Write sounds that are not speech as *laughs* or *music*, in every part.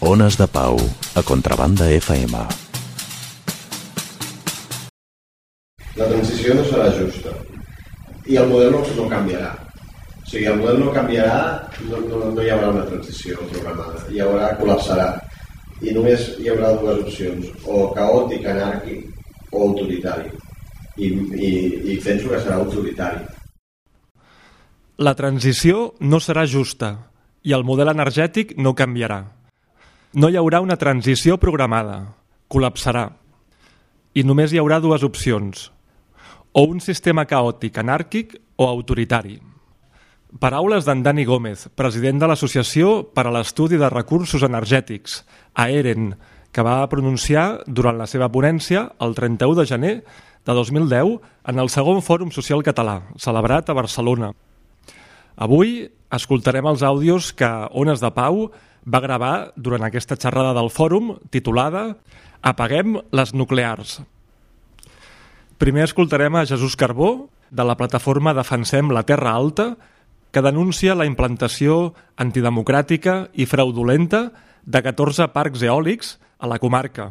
Ones de Pau, a Contrabanda FM. La transició no serà justa i el model no, no canviarà. O sigui, el model no canviarà, no, no, no hi haurà una transició programada, hi haurà, col·lapsarà. I només hi haurà dues opcions, o caòtic, anàrquic, o autoritari. I, i, i penso que serà autoritari. La transició no serà justa i el model energètic no canviarà. No hi haurà una transició programada, col·lapsarà. I només hi haurà dues opcions, o un sistema caòtic anàrquic o autoritari. Paraules d'en Dani Gómez, president de l'Associació per a l'Estudi de Recursos Energètics, AEREN, que va pronunciar durant la seva ponència el 31 de gener de 2010 en el segon Fòrum Social Català, celebrat a Barcelona. Avui escoltarem els àudios que Ones de Pau va gravar durant aquesta xerrada del fòrum titulada Apaguem les nuclears. Primer escoltarem a Jesús Carbó, de la plataforma Defensem la Terra Alta, que denuncia la implantació antidemocràtica i fraudulenta de 14 parcs eòlics a la comarca.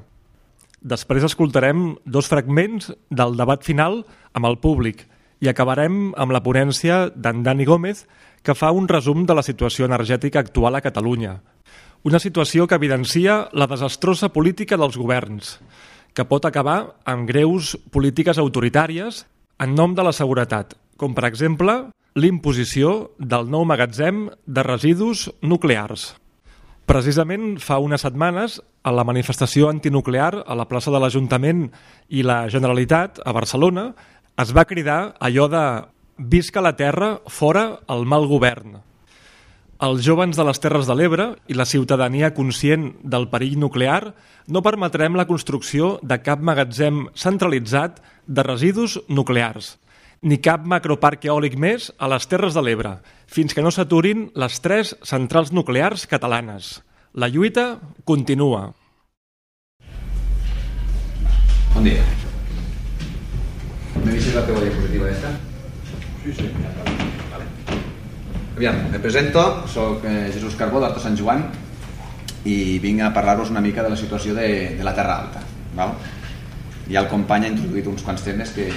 Després escoltarem dos fragments del debat final amb el públic i acabarem amb la ponència d'en Dani Gómez, que fa un resum de la situació energètica actual a Catalunya. Una situació que evidencia la desastrosa política dels governs, que pot acabar amb greus polítiques autoritàries en nom de la seguretat, com per exemple l'imposició del nou magatzem de residus nuclears. Precisament fa unes setmanes, a la manifestació antinuclear a la plaça de l'Ajuntament i la Generalitat a Barcelona, es va cridar allò de «Visca la terra, fora el mal govern». Els jovens de les Terres de l'Ebre i la ciutadania conscient del perill nuclear no permetrem la construcció de cap magatzem centralitzat de residus nuclears ni cap macroparc eòlic més a les Terres de l'Ebre, fins que no s'aturin les tres centrals nuclears catalanes. La lluita continua. Bon dia. ¿Me dices la teva diapositiva esta? Aviam, me presento, soc eh, Jesús Carbó d'Horta Sant Joan i vinc a parlar-vos una mica de la situació de, de la Terra Alta. Val? Ja el company ha introduït uns quants temes que,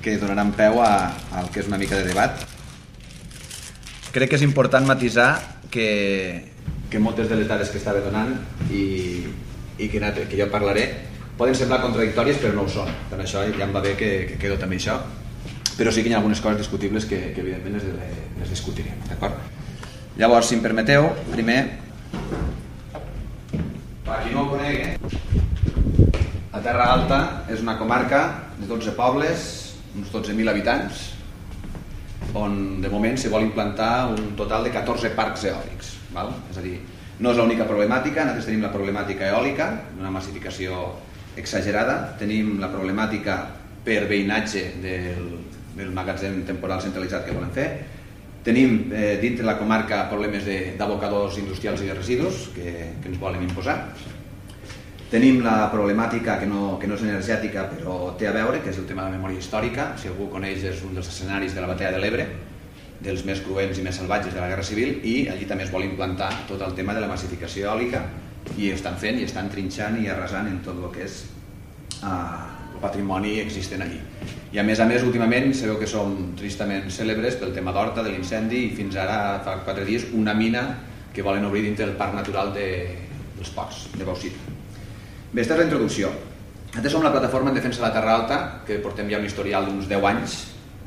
que donaran peu a, al que és una mica de debat. Crec que és important matisar que, que moltes de les dades que estava donant i, i que, que jo parlaré poden semblar contradictòries però no ho són. Per això ja em va bé que, que quedo també això. Però sí que hi ha algunes coses discutibles que, que evidentment les, les discutirem. D'acord? Llavors, si em permeteu, primer, per qui no ho conegui, la Terra Alta és una comarca de 12 pobles, uns 12.000 habitants, on de moment se vol implantar un total de 14 parcs eòlics. Val? És a dir, no és l'única problemàtica, nosaltres tenim la problemàtica eòlica, d'una massificació exagerada, tenim la problemàtica per veïnatge del, del magatzem temporal centralitzat que volen fer, Tenim eh, dintre la comarca problemes d'abocadors industrials i de residus que, que ens volen imposar. Tenim la problemàtica que no, que no és energètica però té a veure, que és el tema de la memòria històrica. Si algú coneix és un dels escenaris de la batalla de l'Ebre, dels més cruents i més salvatges de la Guerra Civil i allí també es vol implantar tot el tema de la massificació eòlica i estan fent i estan trinxant i arrasant en tot el que és uh, patrimoni existent allí. I a més a més, últimament, sabeu que som tristament cèlebres pel tema d'Horta, de l'incendi, i fins ara, fa quatre dies, una mina que volen obrir dintre del Parc Natural de, dels Ports, de Bauxita. Bé, aquesta és la introducció. Nosaltres som la plataforma en defensa de la Terra Alta, que portem ja un historial d'uns 10 anys,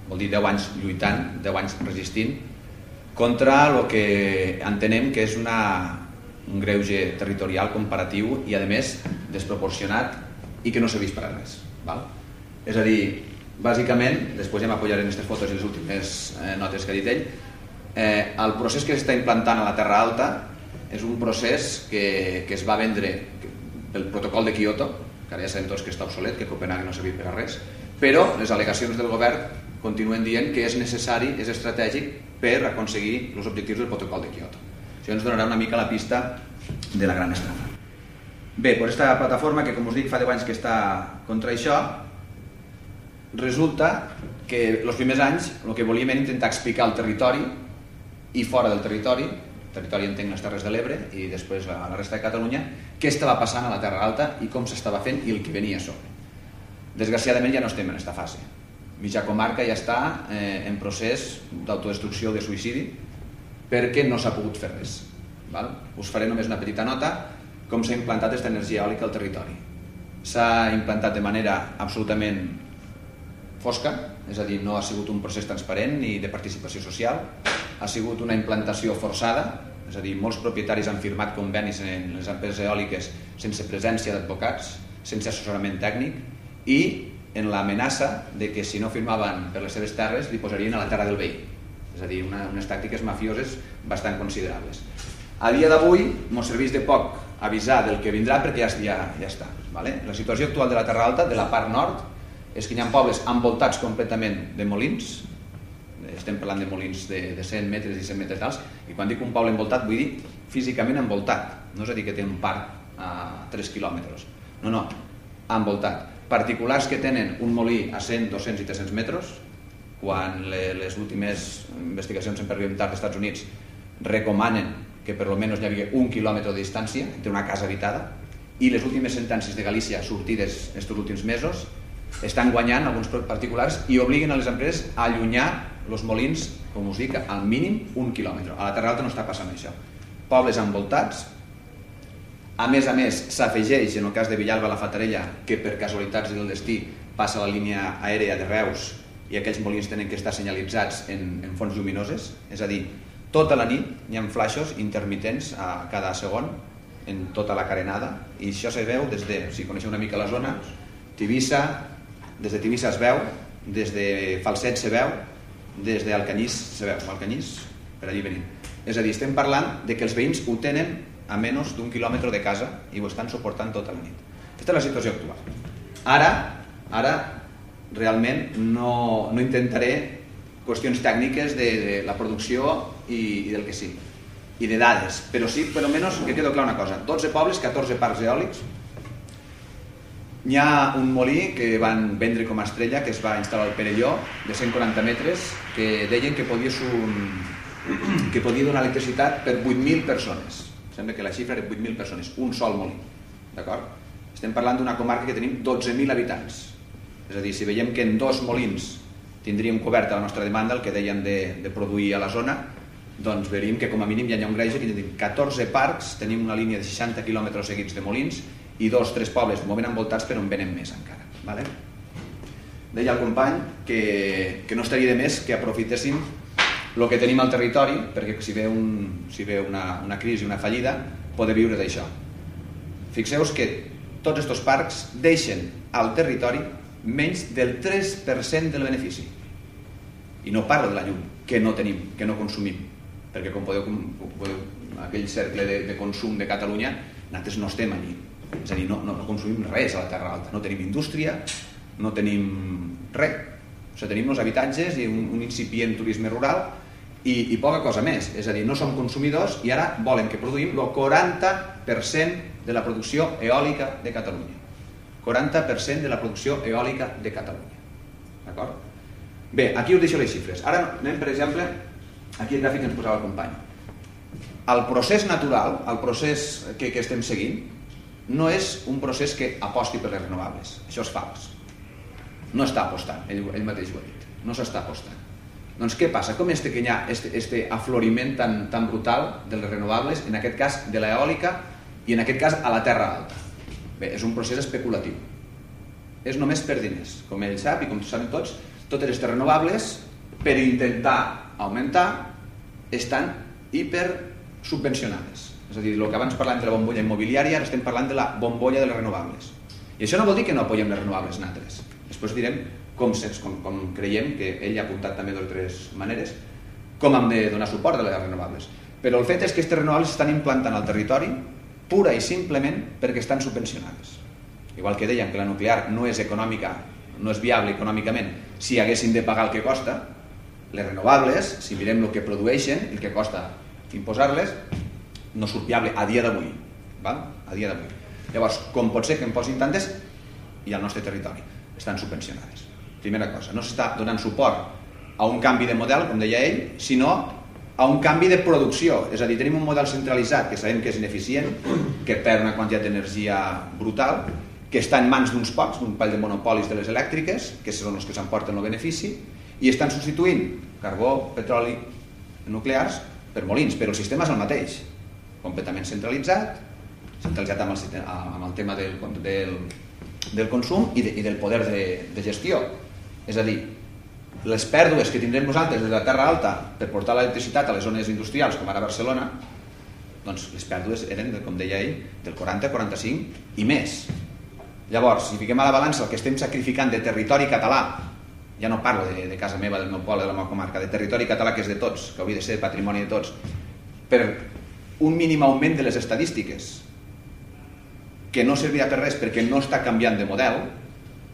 vol dir 10 anys lluitant, 10 anys resistint, contra el que entenem que és una, un greuge territorial comparatiu i, a més, desproporcionat i que no s'ha vist per res. Val? És a dir, bàsicament, després ja m'apoyaré en aquestes fotos i les últimes eh, notes que ha dit ell, eh, el procés que s'està implantant a la Terra Alta és un procés que, que es va vendre pel protocol de Kyoto, que ara ja sabem tots que està obsolet, que Copenhague no ha servit per a res, però les al·legacions del govern continuen dient que és necessari, és estratègic per aconseguir els objectius del protocol de Kyoto. Això ens donarà una mica la pista de la gran estafa. Bé, per aquesta plataforma, que com us dic fa 10 anys que està contra això, resulta que els primers anys el que volíem era intentar explicar al territori i fora del territori territori entenc les Terres de l'Ebre i després a la resta de Catalunya, què estava passant a la Terra Alta i com s'estava fent i el que venia a sobre. Desgraciadament ja no estem en aquesta fase. Mitja comarca ja està eh, en procés d'autodestrucció de suïcidi perquè no s'ha pogut fer res. Val? Us faré només una petita nota com s'ha implantat aquesta energia eòlica al territori. S'ha implantat de manera absolutament fosca, és a dir, no ha sigut un procés transparent ni de participació social, ha sigut una implantació forçada, és a dir, molts propietaris han firmat convenis en les empreses eòliques sense presència d'advocats, sense assessorament tècnic i en l'amenaça de que si no firmaven per les seves terres li posarien a la terra del veí. És a dir, una, unes tàctiques mafioses bastant considerables. A dia d'avui ens serveix de poc avisar del que vindrà perquè ja, ja, ja està. Vale? La situació actual de la Terra Alta, de la part nord, és que hi ha pobles envoltats completament de molins, estem parlant de molins de, de 100 metres i 100 metres d'alts, i quan dic un poble envoltat vull dir físicament envoltat, no és a dir que té un parc a 3 quilòmetres, no, no, envoltat. Particulars que tenen un molí a 100, 200 i 300 metres, quan les últimes investigacions en pervivitat dels Estats Units recomanen que per almenys hi havia un quilòmetre de distància entre una casa habitada i les últimes sentències de Galícia sortides aquests últims mesos estan guanyant alguns particulars i obliguen a les empreses a allunyar els molins, com us dic, al mínim un quilòmetre. A la Terra Alta no està passant això. Pobles envoltats, a més a més s'afegeix en el cas de Villalba la Fatarella que per casualitats del destí passa la línia aèrea de Reus i aquells molins tenen que estar senyalitzats en, en fonts lluminoses, és a dir, tota la nit hi ha flaixos intermitents a cada segon en tota la carenada i això se veu des de, si coneixeu una mica la zona, Tivissa, des de Tivissa es veu, des de Falset se veu, des d'Alcanyís se veu, Alcanyís, per allí venim. És a dir, estem parlant de que els veïns ho tenen a menys d'un quilòmetre de casa i ho estan suportant tota la nit. Aquesta és la situació actual. Ara, ara realment no, no intentaré qüestions tècniques de, de la producció i, i del que sigui i de dades, però sí, per almenys que queda clar una cosa, 12 pobles, 14 parcs eòlics. Hi ha un molí que van vendre com a estrella que es va instal·lar al Perelló de 140 metres que deien que podia, un, *clears throat* que podia donar electricitat per 8.000 persones. Sembla que la xifra era 8.000 persones. Un sol molí. D'acord? estem parlant d'una comarca que tenim 12.000 habitants. És a dir, si veiem que en dos molins tindríem coberta la nostra demanda, el que deien de, de produir a la zona, doncs veríem que com a mínim hi ha un greix que tenim 14 parcs, tenim una línia de 60 km seguits de molins i dos, tres pobles de moment envoltats però en venen més encara. Vale? Deia el company que, que no estaria de més que aprofitéssim el que tenim al territori perquè si ve, un, si ve una, una crisi, una fallida, poder viure d'això. Fixeu-vos que tots aquests parcs deixen al territori menys del 3% del benefici. I no parlo de la llum, que no tenim, que no consumim, perquè com podeu, podeu aquell cercle de, de consum de Catalunya, nosaltres no estem allí. És a dir, no, no, no consumim res a la Terra Alta. No tenim indústria, no tenim res. O sigui, tenim els habitatges i un, un incipient turisme rural i, i poca cosa més. És a dir, no som consumidors i ara volen que produïm el 40% de la producció eòlica de Catalunya. 40% de la producció eòlica de Catalunya. D'acord? Bé, aquí us deixo les xifres. Ara anem, per exemple, aquí el gràfic ens posava el company. El procés natural, el procés que, que estem seguint, no és un procés que aposti per les renovables. Això és fals. No està apostant, ell, ell mateix ho ha dit. No s'està apostant. Doncs què passa? Com este que hi ha este, este afloriment tan, tan brutal de les renovables, en aquest cas de l'eòlica i en aquest cas a la terra alta? Bé, és un procés especulatiu. És només per diners. Com ell sap i com saben tots, totes les renovables, per intentar augmentar, estan hiper subvencionades. És a dir, el que abans parlàvem de la bombolla immobiliària, ara estem parlant de la bombolla de les renovables. I això no vol dir que no apoyem les renovables nosaltres. Després direm com, com, com creiem, que ell ha apuntat també d'altres maneres, com hem de donar suport a les renovables. Però el fet és que aquestes renovables estan implantant al territori pura i simplement perquè estan subvencionades. Igual que dèiem que la nuclear no és econòmica, no és viable econòmicament si haguessin de pagar el que costa, les renovables, si mirem el que produeixen, el que costa imposar-les, no surt viable a dia d'avui. A dia d'avui. Llavors, com pot ser que en posin tantes i al nostre territori? Estan subvencionades. Primera cosa, no s'està donant suport a un canvi de model, com deia ell, sinó a un canvi de producció. És a dir, tenim un model centralitzat que sabem que és ineficient, que perd una quantitat d'energia brutal, que està en mans d'uns pocs, d'un pall de monopolis de les elèctriques, que són els que s'emporten el benefici, i estan substituint carbó, petroli, nuclears per molins, però el sistema és el mateix, completament centralitzat, centralitzat amb el, amb el tema del, del, del consum i, de, i del poder de, de gestió. És a dir, les pèrdues que tindrem nosaltres de la Terra Alta per portar l'electricitat a les zones industrials, com ara Barcelona, doncs les pèrdues eren, com deia ell, del 40-45 i més. Llavors, si fiquem a la balança el que estem sacrificant de territori català, ja no parlo de, de casa meva, del meu poble, de la meva comarca, de territori català que és de tots, que hauria de ser patrimoni de tots, per un mínim augment de les estadístiques, que no servirà per res perquè no està canviant de model,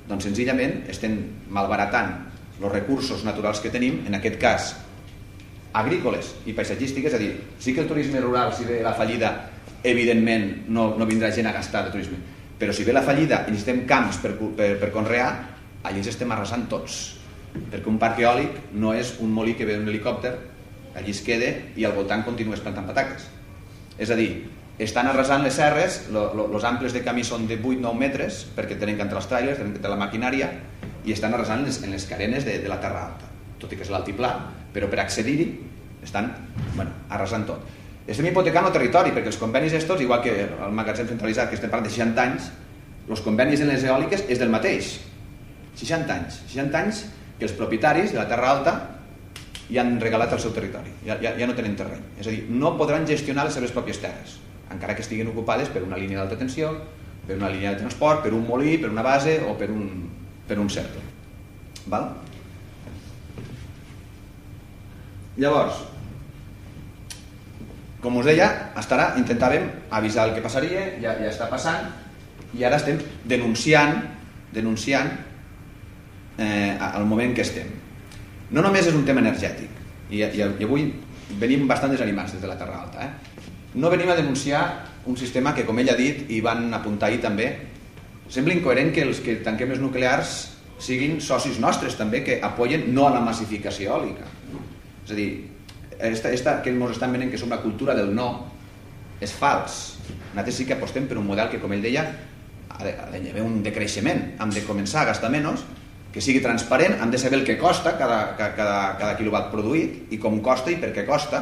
doncs senzillament estem malbaratant els recursos naturals que tenim, en aquest cas agrícoles i paisatgístiques, és a dir, sí que el turisme rural, si ve la fallida, evidentment no, no vindrà gent a gastar de turisme, però si ve la fallida i necessitem camps per, per, per conrear, allí ens estem arrasant tots, perquè un parc eòlic no és un molí que ve un helicòpter, allí es queda i al voltant continues plantant pataques. És a dir, estan arrasant les serres, els amples de camí són de 8-9 metres, perquè tenen que entrar els trailers, tenen que entrar la maquinària, i estan arrasant les, en les carenes de, de la Terra Alta, tot i que és l'altiplà, però per accedir-hi estan bueno, arrasant tot. Estem hipotecant el territori, perquè els convenis estos, igual que el magatzem centralitzat, que estem parlant de 60 anys, els convenis en les eòliques és del mateix. 60 anys. 60 anys que els propietaris de la Terra Alta ja han regalat el seu territori, ja, ja, ja no tenen terreny. És a dir, no podran gestionar les seves pròpies terres, encara que estiguin ocupades per una línia d'alta tensió, per una línia de transport, per un molí, per una base o per un, per un cercle. Val? Llavors, com us deia, estarà, intentàvem avisar el que passaria, ja, ja està passant, i ara estem denunciant, denunciant eh, al moment que estem. No només és un tema energètic, i, i, i avui venim bastant desanimats des de la Terra Alta. Eh? No venim a denunciar un sistema que, com ell ha dit, i van apuntar ahir també, Sembla incoherent que els que tanquem els nuclears siguin socis nostres també que apoyen no a la massificació eòlica. És a dir, esta, esta que ens estan venent que som la cultura del no és fals. Nosaltres sí que apostem per un model que, com ell deia, ha d'haver un decreixement. Hem de començar a gastar menys, que sigui transparent, hem de saber el que costa cada, cada, cada quilowatt produït i com costa i per què costa,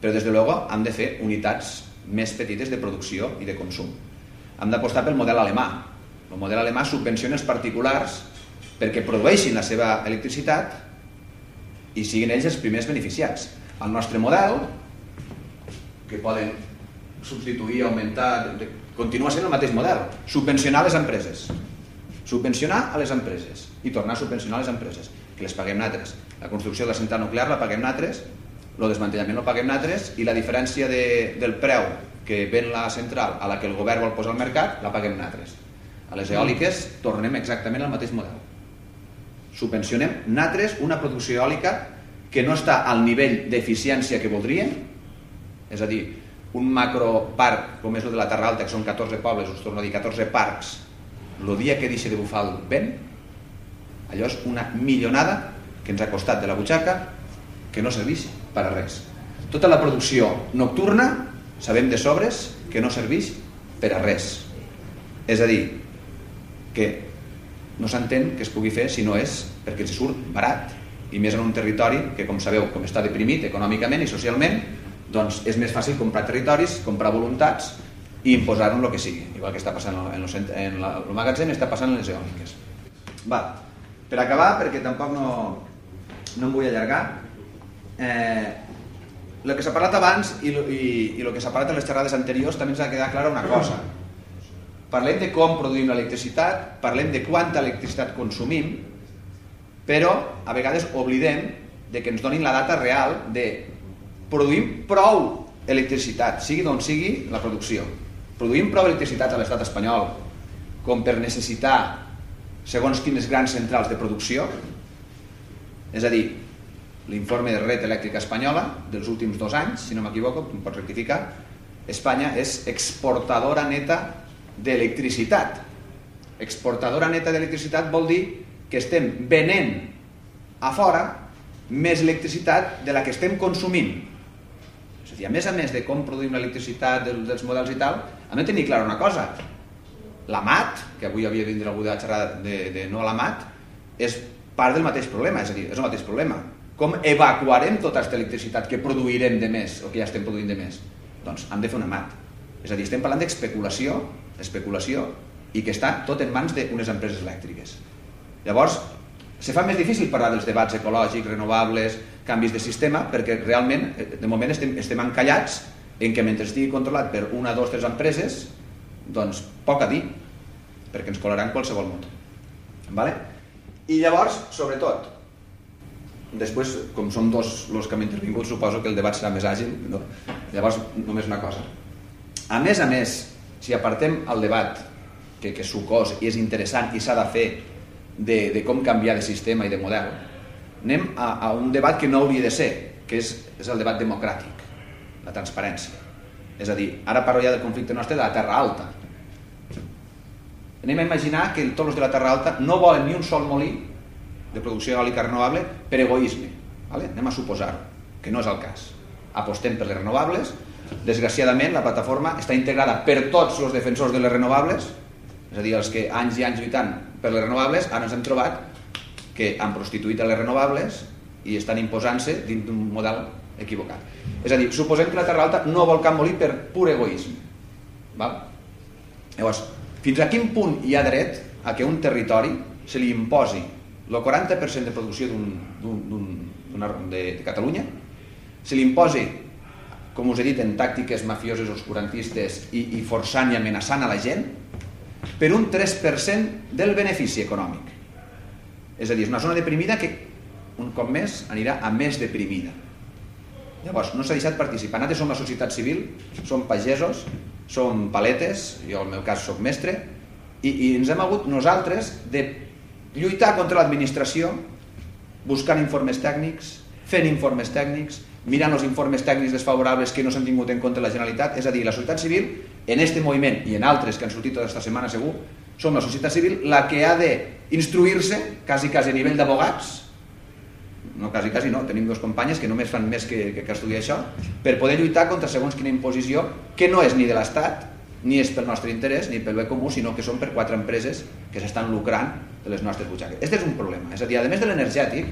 però des de luego hem de fer unitats més petites de producció i de consum. Hem d'apostar pel model alemà, el model alemà subvenciona els particulars perquè produeixin la seva electricitat i siguin ells els primers beneficiats. El nostre model, que poden substituir, augmentar, continua sent el mateix model. Subvencionar les empreses. Subvencionar a les empreses i tornar a subvencionar les empreses, que les paguem nosaltres. La construcció de la central nuclear la paguem nosaltres, el desmantellament lo paguem nosaltres i la diferència de, del preu que ven la central a la que el govern vol posar al mercat la paguem nosaltres. A les eòliques tornem exactament al mateix model. Subvencionem natres una producció eòlica que no està al nivell d'eficiència que voldríem, és a dir, un macroparc com és el de la Terra Alta, que són 14 pobles, us torno a dir, 14 parcs, el dia que deixi de bufar el vent, allò és una millonada que ens ha costat de la butxaca que no serveix per a res. Tota la producció nocturna sabem de sobres que no serveix per a res. És a dir, que no s'entén que es pugui fer si no és perquè ens surt barat i més en un territori que com sabeu com està deprimit econòmicament i socialment doncs és més fàcil comprar territoris, comprar voluntats i imposar-ho el que sigui igual que està passant en, el, en el magatzem està passant en les eòliques Va, per acabar perquè tampoc no, no em vull allargar eh, que s'ha parlat abans i el que s'ha parlat en les xerrades anteriors també ens ha quedat clara una cosa parlem de com produïm l'electricitat, parlem de quanta electricitat consumim, però a vegades oblidem de que ens donin la data real de produïm prou electricitat, sigui d'on sigui la producció. Produïm prou electricitat a l'estat espanyol com per necessitar segons quines grans centrals de producció, és a dir, l'informe de red elèctrica espanyola dels últims dos anys, si no m'equivoco, em pots rectificar, Espanya és exportadora neta d'electricitat. Exportadora neta d'electricitat vol dir que estem venent a fora més electricitat de la que estem consumint. És a dir, a més a més de com produïm l'electricitat, del, dels models i tal, hem de tenir clara una cosa. La MAT, que avui havia vindre algú de la xerrada de, de no a la MAT, és part del mateix problema, és a dir, és el mateix problema. Com evacuarem tota aquesta electricitat que produirem de més, o que ja estem produint de més? Doncs hem de fer una MAT. És a dir, estem parlant d'especulació, especulació, i que està tot en mans d'unes empreses elèctriques. Llavors, se fa més difícil parlar dels debats ecològics, renovables, canvis de sistema, perquè realment, eh, de moment, estem, estem encallats en que mentre estigui controlat per una, dos, tres empreses, doncs poc a dir, perquè ens colaran qualsevol motor. Vale? I llavors, sobretot, després, com som dos els que hem intervingut, suposo que el debat serà més àgil, no? llavors només una cosa. A més a més, si apartem el debat, que, que sucós i és interessant i s'ha de fer de, de com canviar de sistema i de model, anem a, a un debat que no hauria de ser, que és, és el debat democràtic, la transparència. És a dir, ara parlo ja del conflicte nostre de la Terra Alta. Anem a imaginar que tots els de la Terra Alta no volen ni un sol molí de producció eòlica renovable per egoisme. Vale? Anem a suposar que no és el cas. Apostem per les renovables. Desgraciadament, la plataforma està integrada per tots els defensors de les renovables, és a dir, els que anys i anys lluitant per les renovables, ara ens hem trobat que han prostituït a les renovables i estan imposant-se dins d'un model equivocat. És a dir, suposem que la Terra Alta no vol cap molí per pur egoisme. Val? Llavors, fins a quin punt hi ha dret a que un territori se li imposi el 40% de producció d'un, de, de Catalunya, se li imposi, com us he dit, en tàctiques mafioses oscurantistes i, i forçant i amenaçant a la gent, per un 3% del benefici econòmic. És a dir, és una zona deprimida que un cop més anirà a més deprimida. Llavors, no s'ha deixat participar. Nosaltres som la societat civil, som pagesos, som paletes, jo en el meu cas soc mestre, i, i ens hem hagut nosaltres de lluitar contra l'administració buscant informes tècnics, fent informes tècnics, mirant els informes tècnics desfavorables que no s'han tingut en compte la Generalitat, és a dir, la societat civil, en aquest moviment i en altres que han sortit tota aquesta setmana segur, som la societat civil la que ha d'instruir-se, quasi, quasi a nivell d'abogats, no quasi, quasi no, tenim dos companyes que només fan més que, que, que estudiar això, per poder lluitar contra segons quina imposició, que no és ni de l'Estat, ni és pel nostre interès, ni pel bé comú, sinó que són per quatre empreses que s'estan lucrant de les nostres butxaques. Aquest és un problema. És a dir, a més de l'energètic,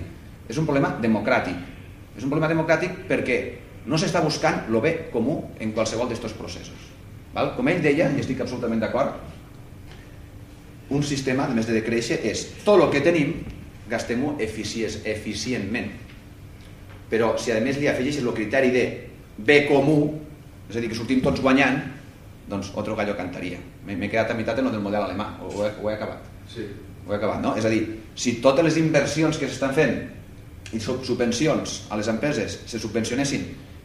és un problema democràtic. És un problema democràtic perquè no s'està buscant el bé comú en qualsevol d'aquests processos. Val? Com ell deia, i estic absolutament d'acord, un sistema, a més de decréixer, és tot el que tenim gastem-ho eficientment. Però si a més li afegeixes el criteri de bé comú, és a dir, que sortim tots guanyant, doncs otro gallo cantaria. M'he quedat a meitat en el del model alemà, ho he, ho he acabat. Sí. Ho he acabat, no? És a dir, si totes les inversions que s'estan fent i subvencions a les empreses se subvencionessin,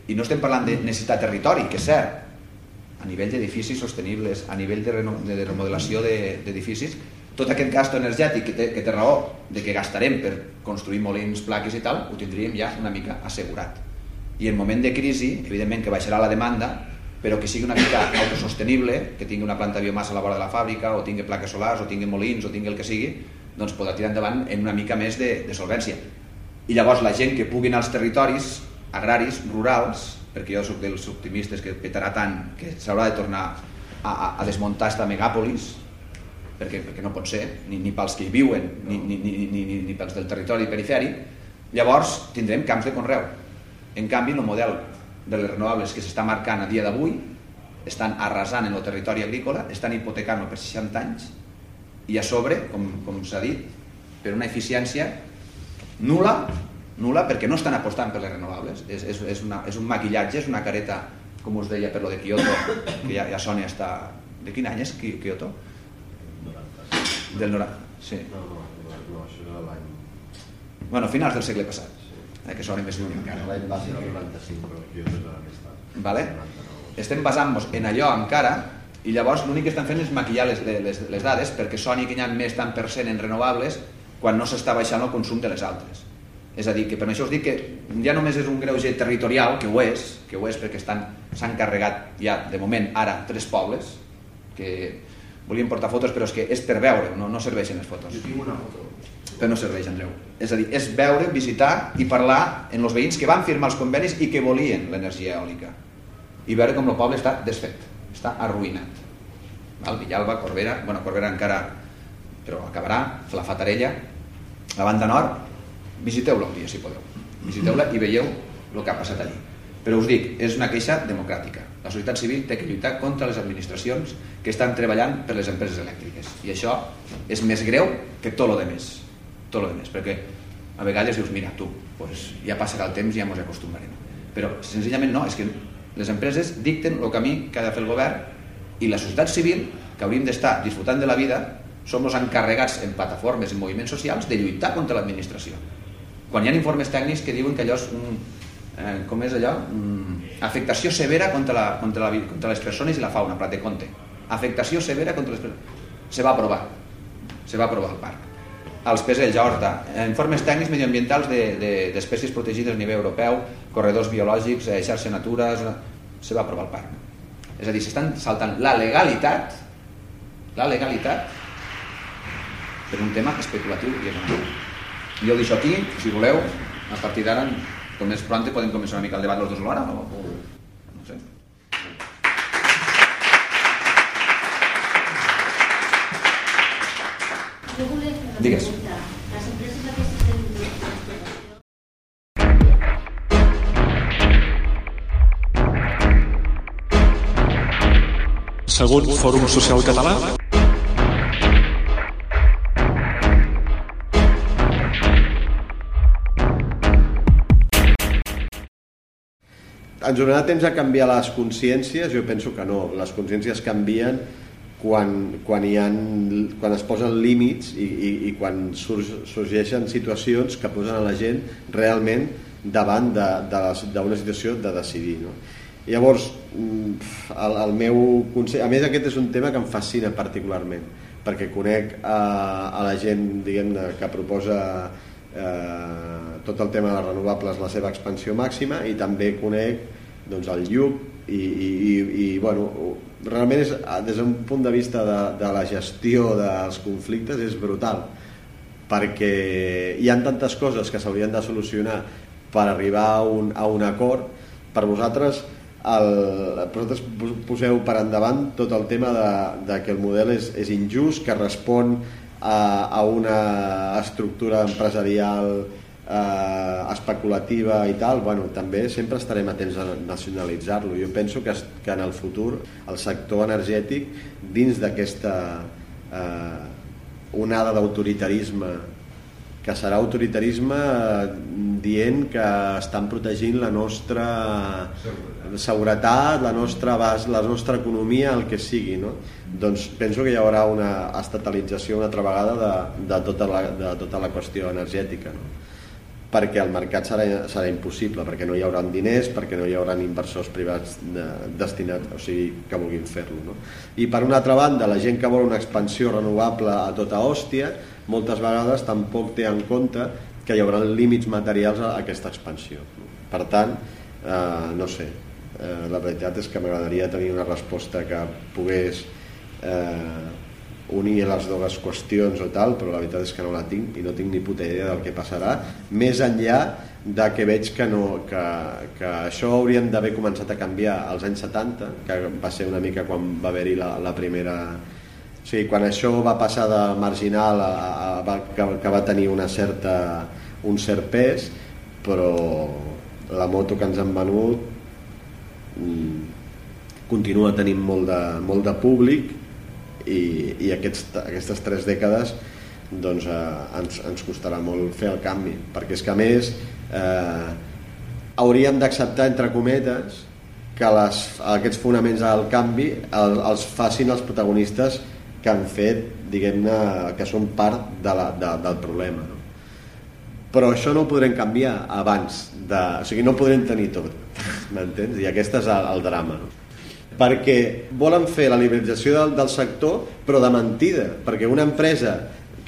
i no estem parlant de necessitar territori, que és cert, a nivell d'edificis sostenibles, a nivell de, de remodelació d'edificis, de, tot aquest gasto energètic que té, que té raó de que gastarem per construir molins, plaques i tal, ho tindríem ja una mica assegurat. I en moment de crisi, evidentment que baixarà la demanda, però que sigui una mica autosostenible, que tingui una planta de biomassa a la vora de la fàbrica, o tingui plaques solars, o tingui molins, o tingui el que sigui, doncs podrà tirar endavant en una mica més de, de solvència. I llavors la gent que pugui als territoris agraris, rurals, perquè jo sóc dels optimistes que petarà tant que s'haurà de tornar a, a, a desmuntar esta megàpolis, perquè, perquè no pot ser, ni, ni pels que hi viuen, ni, ni, ni, ni, ni, ni pels del territori perifèric, llavors tindrem camps de conreu. En canvi, el model de les renovables que s'està marcant a dia d'avui estan arrasant en el territori agrícola, estan hipotecant per 60 anys i a sobre, com, com s'ha dit, per una eficiència nula, nula perquè no estan apostant per les renovables. És, és, és, una, és un maquillatge, és una careta, com us deia per lo de Kyoto, que ja, ja Sònia està... De quin any és Kyoto? Del 90. Sí. No, no, no, no això era l'any... Bueno, finals del segle passat. Eh, que sona més lluny encara. L'any va ser el 95, però jo no era més tard. Vale? 99. Estem basant-nos en allò encara i llavors l'únic que estan fent és maquillar les, les, les dades perquè soni que hi ha més tant per cent en renovables quan no s'està baixant el consum de les altres. És a dir, que per això us dic que ja només és un greuge territorial, que ho és, que ho és perquè s'han carregat ja, de moment, ara, tres pobles, que volíem portar fotos, però és que és per veure, no, no serveixen les fotos. Jo tinc una foto. Però no serveix, Andreu. És a dir, és veure, visitar i parlar en els veïns que van firmar els convenis i que volien l'energia eòlica. i veure com el poble està desfet, està arruïnat. Val? Villalba, Corbera, bueno, Corbera encara, però acabarà, la Fatarella, la banda nord, visiteu-la un dia si podeu. Visiteu-la i veieu el que ha passat allí. Però us dic, és una queixa democràtica. La societat civil té que lluitar contra les administracions que estan treballant per les empreses elèctriques. I això és més greu que tot el més. Tot el més, perquè a vegades dius, mira, tu, pues, ja passarà el temps i ja ens acostumarem. Però senzillament no, és que les empreses dicten el camí que ha de fer el govern i la societat civil, que hauríem d'estar disfrutant de la vida, som els encarregats en plataformes, en moviments socials, de lluitar contra l'administració. Quan hi ha informes tècnics que diuen que allò és un, eh, com és allò? Mm, afectació severa contra, la, contra, la, contra les persones i la fauna, plat de compte. Afectació severa contra les persones. Se va aprovar. Se va aprovar al parc. Els pesells a Horta. Informes tècnics medioambientals d'espècies de, de, protegides a nivell europeu, corredors biològics, eh, xarxa natures... Se va aprovar al parc. És a dir, s'estan saltant la legalitat la legalitat per un tema especulatiu i econòmic. Jo ho deixo aquí, si voleu, a partir d'ara com més pront podem començar una mica el debat els dos alhora o, o Digues. Les empreses aquestes Segon Fòrum Social Català ens donarà temps a canviar les consciències? Jo penso que no. Les consciències canvien quan, quan, hi ha, quan es posen límits i, i, i quan sorgeixen situacions que posen a la gent realment davant d'una situació de decidir. No? Llavors, mm, el, el meu consell... A més, aquest és un tema que em fascina particularment, perquè conec a, a la gent diguem que proposa eh, tot el tema de les renovables, la seva expansió màxima, i també conec doncs, el lluc i, i, i, i bueno, realment és, des d'un punt de vista de, de la gestió dels conflictes és brutal perquè hi han tantes coses que s'haurien de solucionar per arribar a un, a un acord. Per vosaltres el, vosaltres poseu per endavant tot el tema de, de que el model és, és injust, que respon a, a una estructura empresarial eh, especulativa i tal, bueno, també sempre estarem atents a nacionalitzar-lo. Jo penso que, que en el futur el sector energètic, dins d'aquesta eh, onada d'autoritarisme que serà autoritarisme eh, dient que estan protegint la nostra seguretat, la nostra, base, la nostra economia, el que sigui. No? Doncs penso que hi haurà una estatalització una altra vegada de, de, tota, la, de tota la qüestió energètica. No? Perquè el mercat serà, serà impossible, perquè no hi haurà diners, perquè no hi haurà inversors privats de, destinats, o sigui, que vulguin fer-lo. No? I per una altra banda, la gent que vol una expansió renovable a tota hòstia, moltes vegades tampoc té en compte que hi haurà límits materials a aquesta expansió. Per tant, eh, no sé, eh, la veritat és que m'agradaria tenir una resposta que pogués eh, unir les dues qüestions o tal, però la veritat és que no la tinc i no tinc ni puta idea del que passarà, més enllà de que veig que, no, que, que això haurien d'haver començat a canviar als anys 70, que va ser una mica quan va haver-hi la, la primera... O sigui, quan això va passar de marginal a, a, a que, que va tenir una certa, un cert pes, però la moto que ens han venut mm, continua tenint molt de, molt de públic i, i aquests, aquestes tres dècades doncs, eh, ens, ens costarà molt fer el canvi perquè és que a més eh, hauríem d'acceptar entre cometes que les, aquests fonaments del canvi el, els facin els protagonistes que han fet diguem-ne que són part de la, de, del problema no? però això no ho podrem canviar abans de, o sigui, no podrem tenir tot *laughs* m'entens? i aquest és el, el drama no? Perquè volen fer la liberalització del, del sector però de mentida, perquè una empresa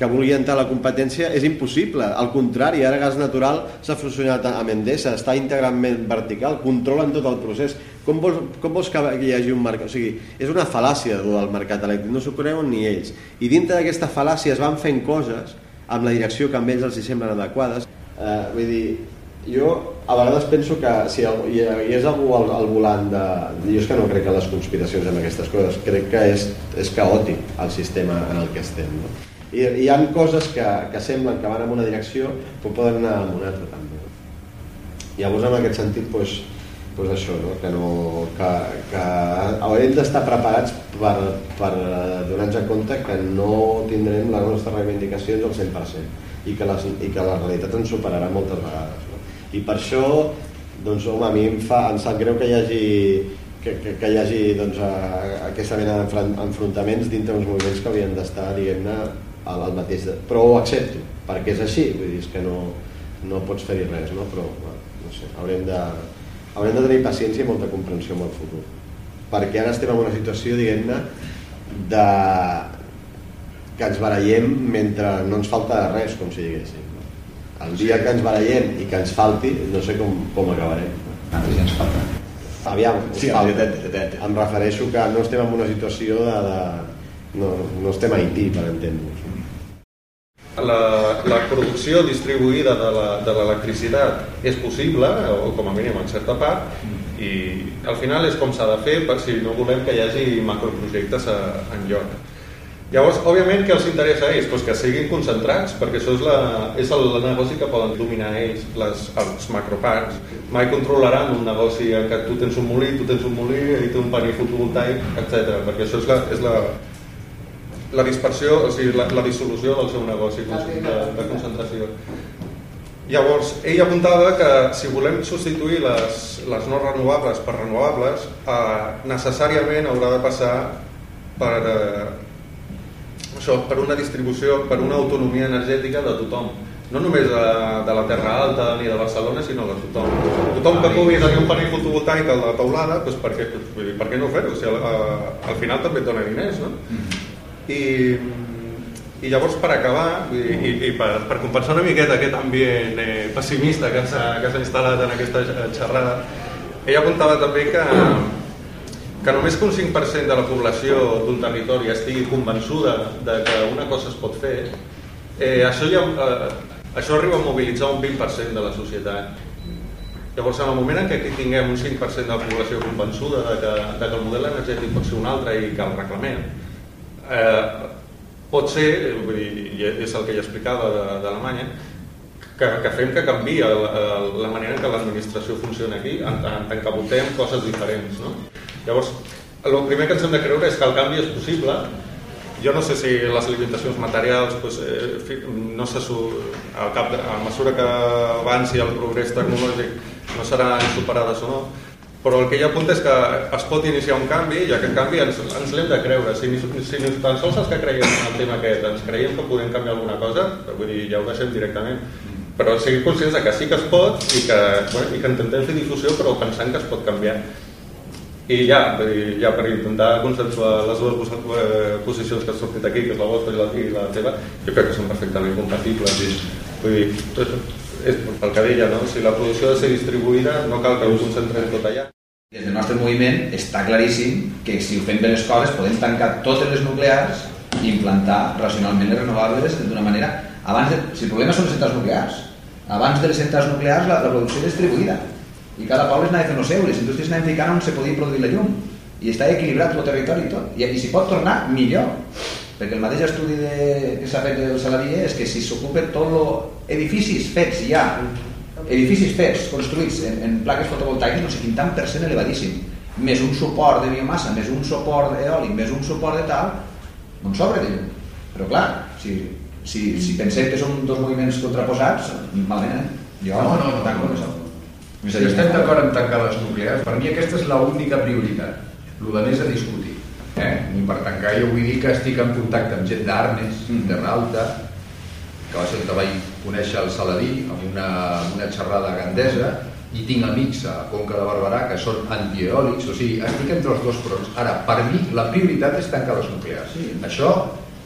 que vulgui entrar a la competència és impossible, al contrari, ara Gas Natural s'ha fusionat amb Endesa, està integralment vertical, controlen tot el procés. Com vols, com vols que hi hagi un mercat? O sigui, és una fal·làcia del mercat elèctric, no s'ho creuen ni ells. I dintre d'aquesta fal·làcia es van fent coses amb la direcció que a ells els hi semblen adequades. Eh, vull dir, jo a vegades penso que si hi, hi és algú al, al volant de... Jo és que no crec que les conspiracions en aquestes coses, crec que és, és caòtic el sistema en el que estem. No? I hi ha coses que, que semblen que van en una direcció però poden anar en una altra també. Llavors en aquest sentit doncs, doncs això, no? que, no, que, que haurem d'estar preparats per, per donar-nos compte que no tindrem les nostres reivindicacions al 100% i que, les, i que la realitat ens superarà moltes vegades. I per això, doncs, home, a mi em, fa, em sap greu que hi hagi que, que, que hi hagi doncs, a aquesta mena d'enfrontaments dintre uns moviments que haurien d'estar, diguem-ne, al, al mateix... De... Però ho accepto, perquè és així, vull dir, és que no, no pots fer-hi res, no? però no sé, haurem de, haurem de tenir paciència i molta comprensió amb el futur. Perquè ara estem en una situació, diguem-ne, de, que ens barallem mentre no ens falta res, com si diguéssim. El dia que ens barallem i que ens falti, no sé com, com acabarem. Ah, sí, ens falta. Aviam, sí, falta. evident, evident. em refereixo que no estem en una situació de... de no, no estem a Haití, per entendre-nos. La, la producció distribuïda de l'electricitat és possible, o com a mínim en certa part, i al final és com s'ha de fer per si no volem que hi hagi macroprojectes a, en lloc. Llavors, òbviament, què els interessa a ells? Pues que siguin concentrats, perquè això és, la, és el negoci que poden dominar ells, les, els macroparcs. Mai controlaran un negoci en què tu tens un molí, tu tens un molí, i té un panell fotovoltaic, etc. perquè això és la, és la, la dispersió, o sigui, la, la dissolució del seu negoci de, de concentració. Llavors, ell apuntava que si volem substituir les, les no renovables per renovables, eh, necessàriament haurà de passar per, eh, això, per una distribució, per una autonomia energètica de tothom. No només de, de la Terra Alta ni de Barcelona, sinó de tothom. Tothom que pugui tenir un panell fotovoltaic a la taulada, doncs per, què, per què no fer-ho? O sigui, al, al final també et dona diners, no? I, i llavors per acabar i, i, i per, per compensar una miqueta aquest ambient eh, pessimista que s'ha instal·lat en aquesta xerrada ell apuntava també que, que només que un 5% de la població d'un territori estigui convençuda de que una cosa es pot fer, eh, això, ja, eh, això arriba a mobilitzar un 20% de la societat. Llavors, en el moment en què aquí tinguem un 5% de la població convençuda de que, de que el model energètic pot ser un altre i que el reclamem, eh, pot ser, vull dir, és el que ja explicava d'Alemanya, que, que fem que canvi la, la manera en què l'administració funciona aquí, en, en, en què votem coses diferents. No? Llavors, el primer que ens hem de creure és que el canvi és possible. Jo no sé si les limitacions materials pues, eh, no se al cap de, a mesura que avanci el progrés tecnològic no seran superades o no, però el que hi apunta és que es pot iniciar un canvi i aquest canvi ens, ens l'hem de creure. Si, si tan sols els que creiem en el tema aquest ens creiem que podem canviar alguna cosa, vull dir, ja ho deixem directament. Però siguin conscients que sí que es pot i que, bueno, i que intentem fer difusió però pensant que es pot canviar. I ja, ja per intentar consensuar les dues eh, posicions que han sortit aquí, que és la vostra i la, i la teva, jo crec que són perfectament compatibles. I, vull dir, és pel que deia, no? si la producció ha de ser distribuïda, no cal que ho concentrem tot allà. Des del nostre moviment està claríssim que si ho fem bé les coses podem tancar totes les nuclears i implantar racionalment les renovables d'una manera... Abans de, si el problema són les centrals nuclears, abans de les centrals nuclears la, la producció és distribuïda. I cada poble anava fent els seus, les indústries anaven ficant on se podia produir la llum. I està equilibrat el territori i tot. I, i s'hi pot tornar millor. Perquè el mateix estudi de, que s'ha fet del Saladier és que si s'ocupa tot els edificis fets ja edificis fets, construïts en, en plaques fotovoltaiques no sé quin tant per cent elevadíssim. Més un suport de biomassa, més un suport eòlic, més un suport de tal no en sobra de llum. Però clar, si, si, si pensem que són dos moviments contraposats malament, eh? jo no, no, no, no, no, no. Si estem d'acord en tancar les nuclears, per mi aquesta és l'única prioritat. El de més a discutir. Eh? I per tancar jo vull dir que estic en contacte amb gent d'Arnes, mm. de Ralta, que va ser on vaig conèixer el Saladí amb una, una xerrada gandesa i tinc amics a Conca de Barberà que són antieòlics, o sigui, estic entre els dos fronts. Ara, per mi, la prioritat és tancar les nuclears. Sí. Això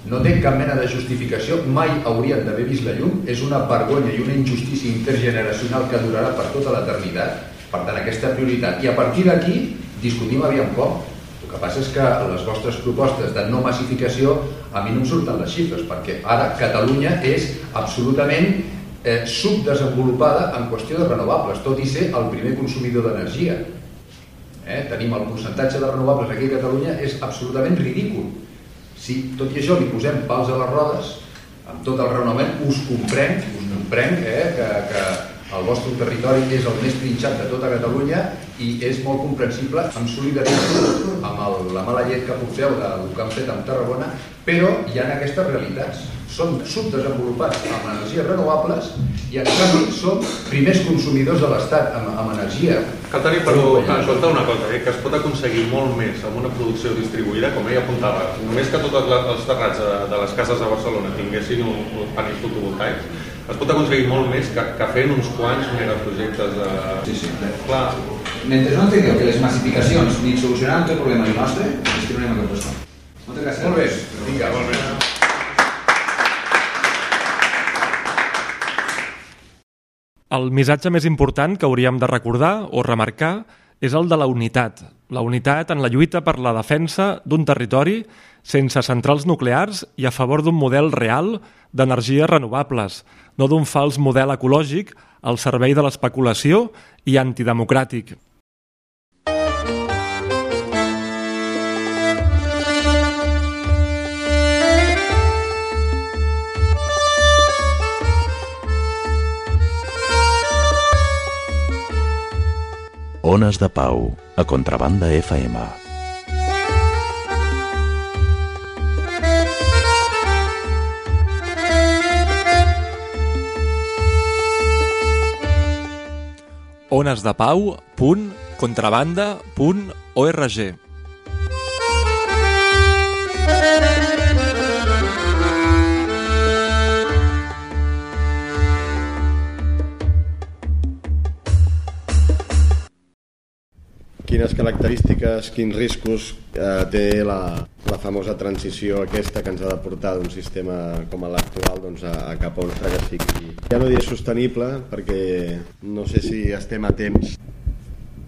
no té cap mena de justificació, mai haurien d'haver vist la llum, és una vergonya i una injustícia intergeneracional que durarà per tota l'eternitat, per tant aquesta prioritat. I a partir d'aquí discutim aviam com. El que passa és que les vostres propostes de no massificació a mi no em surten les xifres, perquè ara Catalunya és absolutament eh, subdesenvolupada en qüestió de renovables, tot i ser el primer consumidor d'energia. Eh? Tenim el percentatge de renovables aquí a Catalunya és absolutament ridícul. Si tot i això li posem pals a les rodes, amb tot el renovament, us comprenc, us comprenc eh, que, que el vostre territori és el més trinxat de tota Catalunya i és molt comprensible, em solidaritzo amb el, la mala llet que veure del que han fet amb Tarragona, però hi ha aquestes realitats. Som subdesenvolupats amb energies renovables i en canvi som primers consumidors de l'Estat amb, amb energia. Cal tenir però en compte una cosa, eh, que es pot aconseguir molt més amb una producció distribuïda, com ella apuntava, només que tots els terrats de, de les cases de Barcelona tinguessin un, un panell fotovoltaics, es pot aconseguir molt més que, que fent uns quants megaprojectes de... Sí, sí. Clar. Mentre no entengueu que les massificacions ni solucionaran tot el problema ni nostre, és que no anem a cap Moltes gràcies. Molt bé. Vinga, molt bé. El missatge més important que hauríem de recordar o remarcar és el de la unitat. La unitat en la lluita per la defensa d'un territori sense centrals nuclears i a favor d'un model real d'energies renovables, no d'un fals model ecològic al servei de l'especulació i antidemocràtic. Ones de Pau, a Contrabanda FM. onesdepau.contrabanda.org quines característiques, quins riscos eh, té la, la famosa transició aquesta que ens ha de portar d'un sistema com l'actual doncs, a, a cap a un fracàssic. Ja no diré sostenible perquè no sé si estem a temps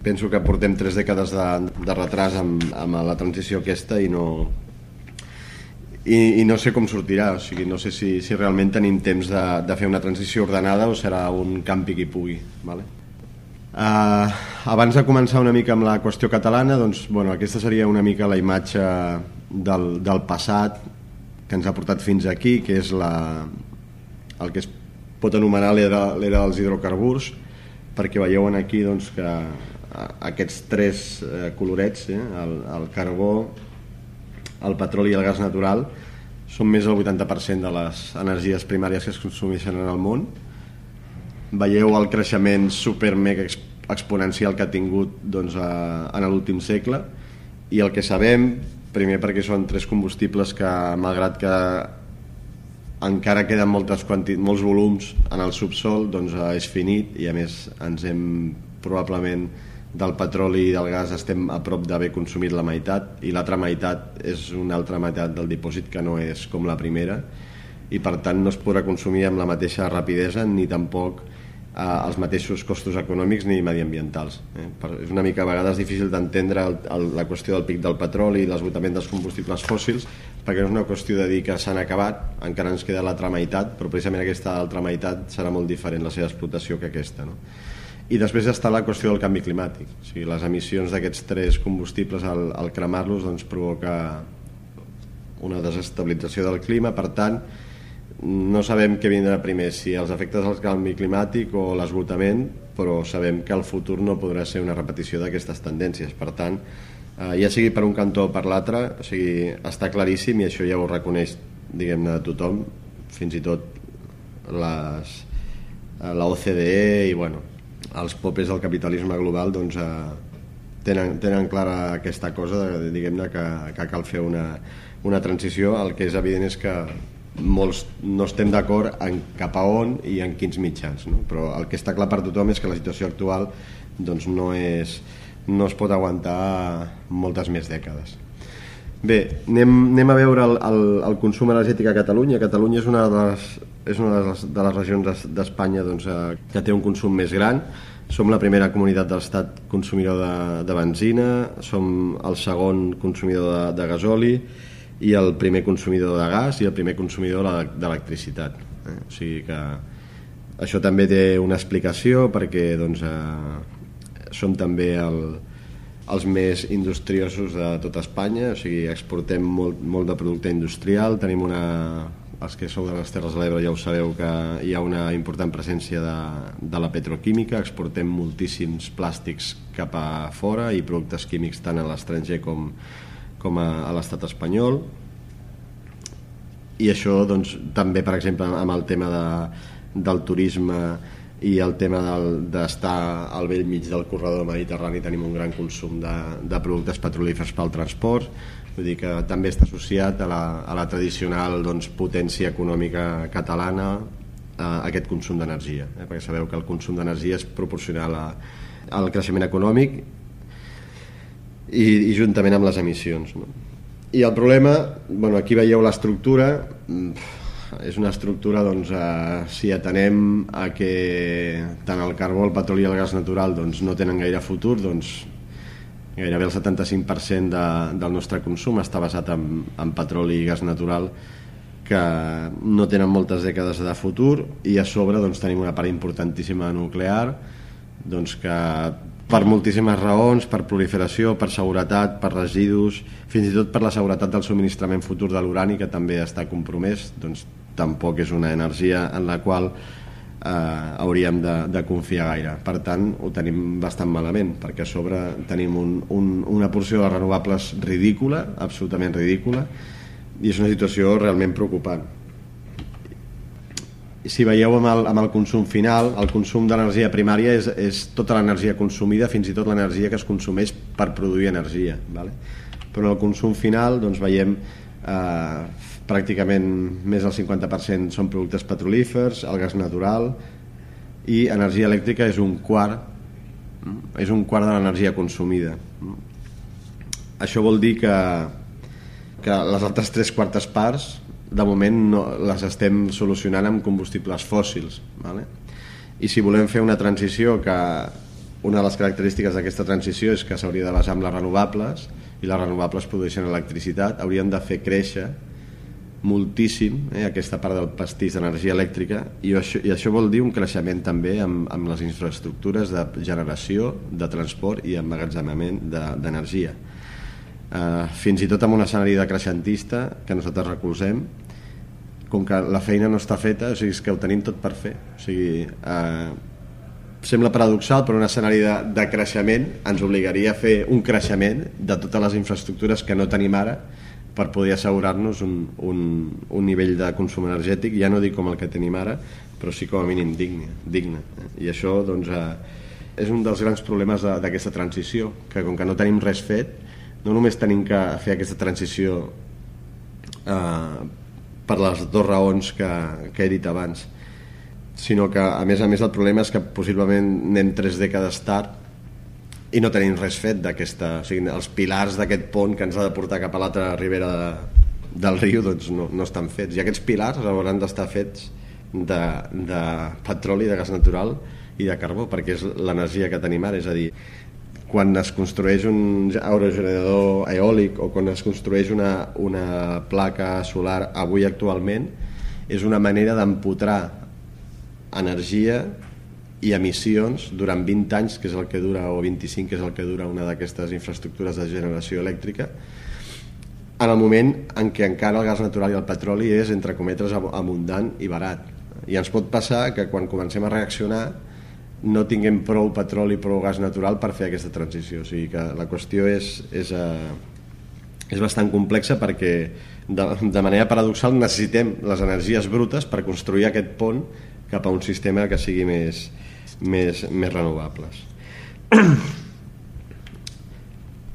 penso que portem tres dècades de, de retras amb, amb la transició aquesta i no, i, i no sé com sortirà, o sigui, no sé si, si realment tenim temps de, de fer una transició ordenada o serà un campi qui pugui. Vale? Uh, abans de començar una mica amb la qüestió catalana, doncs, bueno, aquesta seria una mica la imatge del, del passat que ens ha portat fins aquí, que és la, el que es pot anomenar l'era dels hidrocarburs, perquè veieu aquí doncs, que aquests tres eh, colorets, eh, el, el carbó, el petroli i el gas natural, són més del 80% de les energies primàries que es consumeixen en el món. Veieu el creixement super mega exponencial que ha tingut doncs, a, en l'últim segle. I el que sabem, primer perquè són tres combustibles que, malgrat que encara queden moltes molts volums en el subsol, doncs és finit i a més ens hem probablement del petroli i del gas estem a prop d'haver consumit la meitat i l'altra meitat és una altra meitat del dipòsit que no és com la primera. I per tant no es podrà consumir amb la mateixa rapidesa ni tampoc eh, els mateixos costos econòmics ni mediambientals. Eh? És una mica a vegades difícil d'entendre la qüestió del pic del petroli i l'esgotament dels combustibles fòssils perquè no és una qüestió de dir que s'han acabat, encara ens queda l'altra meitat, però precisament aquesta altra meitat serà molt diferent la seva explotació que aquesta. No? I després està la qüestió del canvi climàtic. O sigui, les emissions d'aquests tres combustibles al, al cremar-los doncs, provoca una desestabilització del clima, per tant, no sabem què vindrà primer, si els efectes del canvi climàtic o l'esgotament, però sabem que el futur no podrà ser una repetició d'aquestes tendències. Per tant, eh, ja sigui per un cantó o per l'altre, o sigui, està claríssim i això ja ho reconeix diguem-ne tothom, fins i tot les, eh, la OCDE i bueno, els popes del capitalisme global doncs, eh, tenen, tenen clara aquesta cosa diguem-ne que, que cal fer una, una transició, el que és evident és que molts no estem d'acord en cap a on i en quins mitjans, no? però el que està clar per tothom és que la situació actual doncs, no, és, no es pot aguantar moltes més dècades. Bé, anem, anem a veure el, el, el consum energètic a Catalunya. Catalunya és una de les, és una de les, de les regions d'Espanya doncs, eh, que té un consum més gran. Som la primera comunitat de l'Estat consumidor de, de benzina, som el segon consumidor de, de gasoli, i el primer consumidor de gas i el primer consumidor d'electricitat. Eh? O sigui que Això també té una explicació perquè doncs, eh, som també el, els més industriosos de tota Espanya, o sigui, exportem molt, molt de producte industrial, tenim una, els que sou de les Terres de l'Ebre ja ho sabeu que hi ha una important presència de, de la petroquímica, exportem moltíssims plàstics cap a fora i productes químics tant a l'estranger com, com a, a l'estat espanyol i això doncs, també per exemple amb el tema de, del turisme i el tema d'estar al vell mig del corredor mediterrani tenim un gran consum de, de productes petrolífers pel transport vull dir que també està associat a la, a la tradicional doncs, potència econòmica catalana a aquest consum d'energia eh? perquè sabeu que el consum d'energia és proporcional a, al creixement econòmic i, i juntament amb les emissions no? i el problema, bueno, aquí veieu l'estructura és una estructura doncs, eh, si atenem a que tant el carbó, el petroli i el gas natural doncs, no tenen gaire futur doncs, gairebé el 75% de, del nostre consum està basat en, en petroli i gas natural que no tenen moltes dècades de futur i a sobre doncs, tenim una part importantíssima nuclear doncs, que per moltíssimes raons, per proliferació, per seguretat, per residus, fins i tot per la seguretat del subministrament futur de l'urani, que també està compromès, doncs tampoc és una energia en la qual eh, hauríem de, de confiar gaire. Per tant, ho tenim bastant malament, perquè a sobre tenim un, un, una porció de renovables ridícula, absolutament ridícula, i és una situació realment preocupant si veieu amb el, amb el consum final, el consum d'energia primària és, és tota l'energia consumida, fins i tot l'energia que es consumeix per produir energia. Vale? Però en el consum final doncs, veiem eh, pràcticament més del 50% són productes petrolífers, el gas natural i energia elèctrica és un quart és un quart de l'energia consumida. Això vol dir que, que les altres tres quartes parts de moment no, les estem solucionant amb combustibles fòssils vale? i si volem fer una transició que una de les característiques d'aquesta transició és que s'hauria de basar en les renovables i les renovables produeixen electricitat hauríem de fer créixer moltíssim eh, aquesta part del pastís d'energia elèctrica i això, i això vol dir un creixement també amb, amb les infraestructures de generació, de transport i emmagatzemament d'energia de, eh, fins i tot amb un escenari de creixentista que nosaltres recolzem com que la feina no està feta o sigui, és que ho tenim tot per fer o sigui, eh, sembla paradoxal però un escenari de, de creixement ens obligaria a fer un creixement de totes les infraestructures que no tenim ara per poder assegurar-nos un, un, un nivell de consum energètic ja no dic com el que tenim ara però sí com a mínim digne, digne. i això doncs, eh, és un dels grans problemes d'aquesta transició que com que no tenim res fet no només tenim que fer aquesta transició eh, per les dues raons que, que he dit abans sinó que a més a més el problema és que possiblement anem tres dècades tard i no tenim res fet d'aquesta o sigui, els pilars d'aquest pont que ens ha de portar cap a l'altra ribera de, del riu doncs no, no estan fets. I aquests pilars hauran d'estar fets de, de petroli, de gas natural i de carbó perquè és l'energia que tenim ara. És a dir, quan es construeix un aerogenerador eòlic o quan es construeix una, una placa solar avui actualment és una manera d'empotrar energia i emissions durant 20 anys, que és el que dura, o 25, que és el que dura una d'aquestes infraestructures de generació elèctrica, en el moment en què encara el gas natural i el petroli és, entre cometres, abundant i barat. I ens pot passar que quan comencem a reaccionar no tinguem prou petroli i prou gas natural per fer aquesta transició. O sigui que la qüestió és, és, uh, és bastant complexa perquè de, de manera paradoxal necessitem les energies brutes per construir aquest pont cap a un sistema que sigui més, més, més renovables. *clears throat*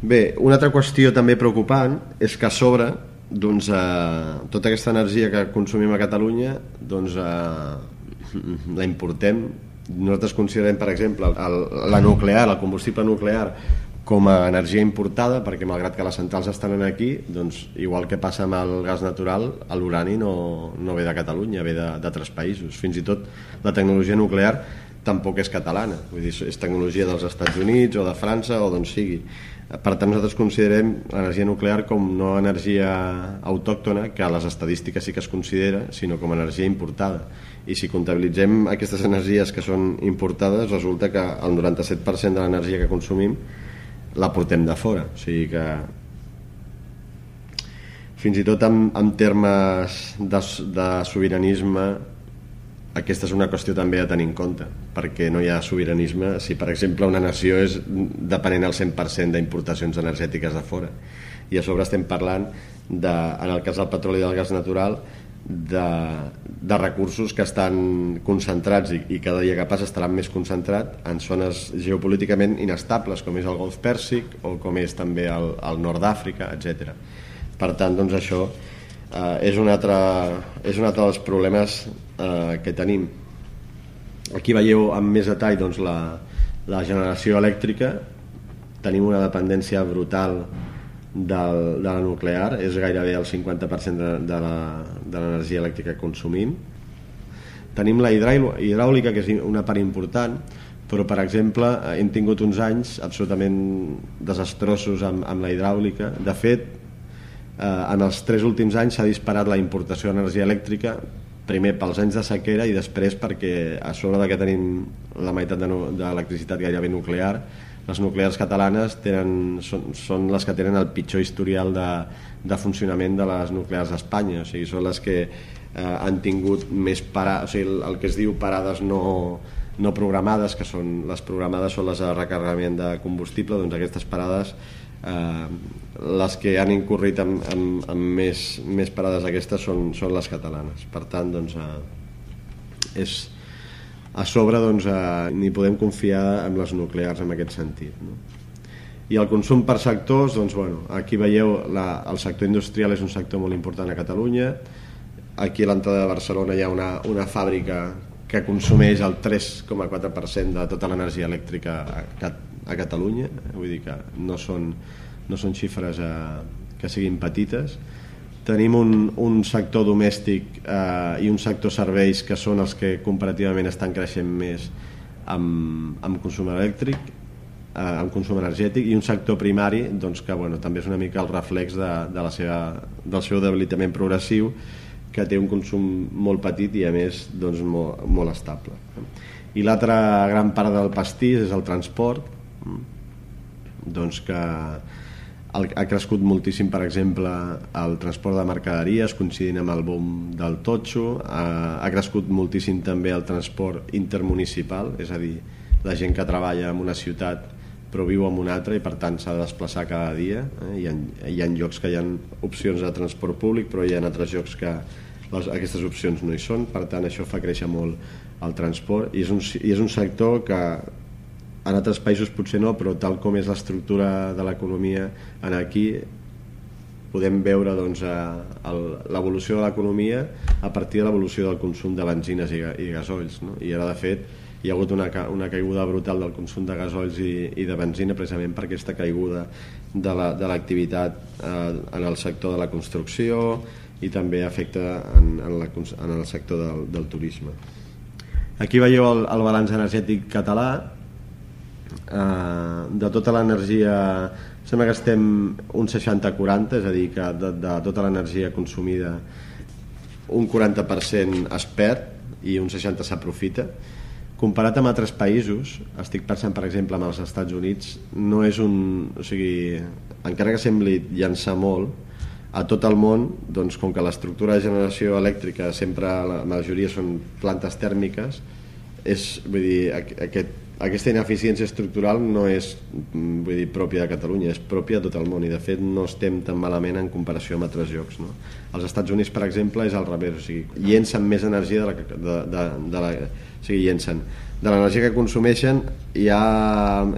Bé, una altra qüestió també preocupant és que a sobre doncs, eh, tota aquesta energia que consumim a Catalunya doncs, eh, la importem nosaltres considerem, per exemple, el, la nuclear, el combustible nuclear, com a energia importada, perquè malgrat que les centrals estan aquí, doncs, igual que passa amb el gas natural, l'urani no, no ve de Catalunya, ve d'altres països. Fins i tot la tecnologia nuclear tampoc és catalana, vull dir, és tecnologia dels Estats Units o de França o d'on sigui. Per tant, nosaltres considerem l'energia nuclear com no energia autòctona, que a les estadístiques sí que es considera, sinó com a energia importada. I si comptabilitzem aquestes energies que són importades, resulta que el 97% de l'energia que consumim la portem de fora. O sigui que fins i tot en, en termes de, de sobiranisme aquesta és una qüestió també a tenir en compte perquè no hi ha sobiranisme si per exemple una nació és depenent al 100% d'importacions energètiques de fora i a sobre estem parlant de, en el cas del petroli i del gas natural de, de recursos que estan concentrats i, i cada dia que passa estaran més concentrat en zones geopolíticament inestables com és el Golf Pèrsic o com és també el, el nord d'Àfrica, etc. Per tant, doncs això eh, és, un altre, és un altre dels problemes eh, que tenim. Aquí veieu amb més detall doncs, la, la generació elèctrica. Tenim una dependència brutal del, de la nuclear, és gairebé el 50% de, de l'energia elèctrica que consumim. Tenim la hidràulica, que és una part important, però per exemple hem tingut uns anys absolutament desastrosos amb, amb la hidràulica. De fet, eh, en els tres últims anys s'ha disparat la importació d'energia elèctrica primer pels anys de sequera i després perquè a sobre de que tenim la meitat d'electricitat de gairebé nuclear les nuclears catalanes tenen, són, són les que tenen el pitjor historial de, de funcionament de les nuclears d'Espanya. O sigui, són les que eh, han tingut més parades, o sigui, el que es diu parades no, no programades, que són les programades són les de recarregament de combustible, doncs aquestes parades eh, les que han incorrit amb, amb, amb més, més parades aquestes són, són les catalanes. Per tant doncs, eh, és, a sobre doncs, eh, ni podem confiar en les nuclears en aquest sentit no? i el consum per sectors doncs, bueno, aquí veieu la, el sector industrial és un sector molt important a Catalunya. Aquí a l'entrada de Barcelona hi ha una, una fàbrica que consumeix el 3,4% de tota l'energia elèctrica a, a Catalunya. Vull dir que no són, no són xifres eh, que siguin petites tenim un, un sector domèstic eh, i un sector serveis que són els que comparativament estan creixent més amb, amb consum elèctric eh, amb consum energètic i un sector primari doncs, que bueno, també és una mica el reflex de, de la seva, del seu debilitament progressiu que té un consum molt petit i a més doncs, molt, molt estable. I l'altra gran part del pastís és el transport doncs que el, ha crescut moltíssim, per exemple, el transport de mercaderies, coincidint amb el boom del totxo, ha, ha crescut moltíssim també el transport intermunicipal, és a dir, la gent que treballa en una ciutat però viu en una altra i per tant s'ha de desplaçar cada dia. Eh? Hi, ha, hi ha llocs que hi ha opcions de transport públic però hi ha altres llocs que les, aquestes opcions no hi són, per tant això fa créixer molt el transport i és un, i és un sector que en altres països potser no, però tal com és l'estructura de l'economia en aquí podem veure doncs, l'evolució de l'economia a partir de l'evolució del consum de benzines i, i gasolls no? i ara de fet hi ha hagut una, una caiguda brutal del consum de gasolls i, i de benzina precisament per aquesta caiguda de l'activitat la, de eh, en el sector de la construcció i també afecta en, en, la, en el sector del, del turisme aquí veieu el, el balanç energètic català eh, de tota l'energia sembla que estem un 60-40 és a dir que de, de tota l'energia consumida un 40% es perd i un 60 s'aprofita. Comparat amb altres països estic pensant per exemple amb els Estats Units no és un... o sigui encara que sembli llançar molt a tot el món, doncs, com que l'estructura de generació elèctrica sempre la majoria són plantes tèrmiques és, vull dir, aquest aquesta ineficiència estructural no és mm, vull dir, pròpia de Catalunya, és pròpia de tot el món i de fet no estem tan malament en comparació amb altres llocs. No? Als Estats Units, per exemple, és al revés, o sigui, llencen més energia de la, de, de, de la, o sigui, llencen de l'energia que consumeixen ja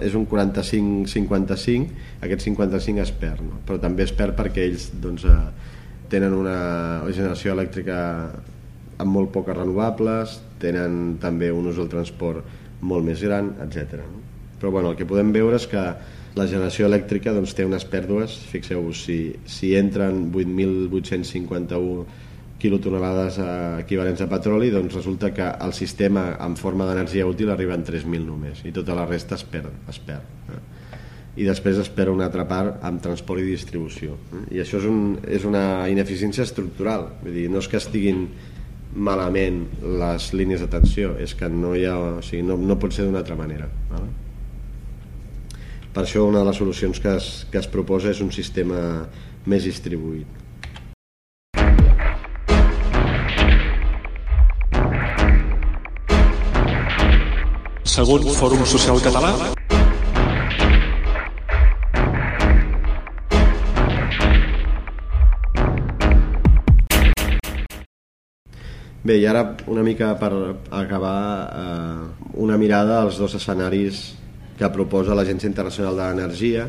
és un 45-55, aquest 55 es perd, no? però també es perd perquè ells doncs, eh, tenen una generació elèctrica amb molt poques renovables, tenen també un ús del transport molt més gran, etc. Però bueno, el que podem veure és que la generació elèctrica doncs, té unes pèrdues, fixeu-vos, si, si entren 8.851 quilotonelades equivalents a petroli, doncs resulta que el sistema en forma d'energia útil arriba en 3.000 només i tota la resta es perd. Es perd eh? i després espera una altra part amb transport i distribució. I això és, un, és una ineficiència estructural, vull dir, no és que estiguin malament les línies d'atenció, és que no, hi ha, o sigui, no, no pot ser d'una altra manera. Vale? Per això una de les solucions que es, que es proposa és un sistema més distribuït. Segon Fòrum Social Català Bé, i ara una mica per acabar eh, una mirada als dos escenaris que proposa l'Agència Internacional de l'Energia.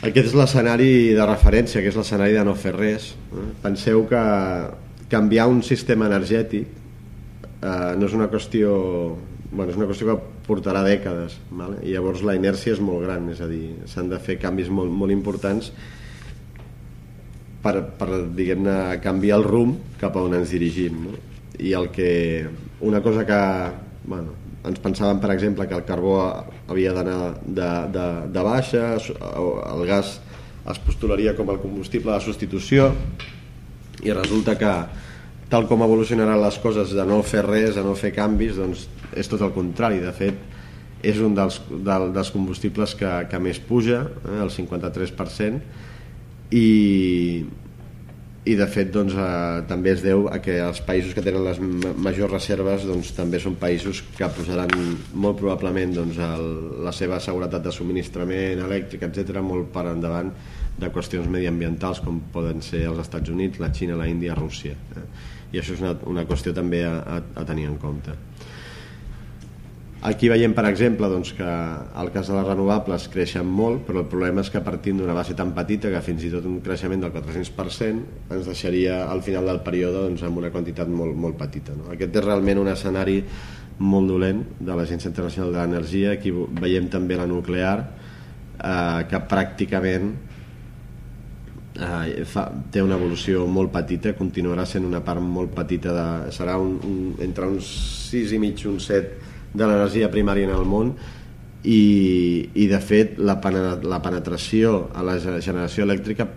Aquest és l'escenari de referència, que és l'escenari de no fer res. Eh? Penseu que canviar un sistema energètic eh, no és una qüestió bueno, és una qüestió que portarà dècades vale? i llavors la inèrcia és molt gran és a dir, s'han de fer canvis molt, molt importants per, per diguem-ne, canviar el rumb cap a on ens dirigim. No? I el que, una cosa que bueno, ens pensàvem, per exemple, que el carbó havia d'anar de, de, de baixa, el gas es postularia com el combustible de substitució i resulta que tal com evolucionaran les coses de no fer res, de no fer canvis, doncs és tot el contrari. De fet, és un dels, del, dels combustibles que, que més puja, eh, el 53%, i, i de fet doncs, eh, també es deu a que els països que tenen les majors reserves doncs, també són països que posaran molt probablement doncs, el, la seva seguretat de subministrament elèctric, etc molt per endavant de qüestions mediambientals com poden ser els Estats Units, la Xina, la Índia, Rússia. Eh? I això és una, una qüestió també a, a, a tenir en compte. Aquí veiem, per exemple, doncs, que el cas de les renovables creixen molt, però el problema és que partint d'una base tan petita que fins i tot un creixement del 400% ens deixaria al final del període doncs, amb una quantitat molt, molt petita. No? Aquest és realment un escenari molt dolent de l'Agència Internacional de l'Energia. Aquí veiem també la nuclear, eh, que pràcticament eh, fa, té una evolució molt petita, continuarà sent una part molt petita, de, serà un, un, entre uns 6 i mig, un 7 de l'energia primària en el món i, i de fet la, la penetració a la generació elèctrica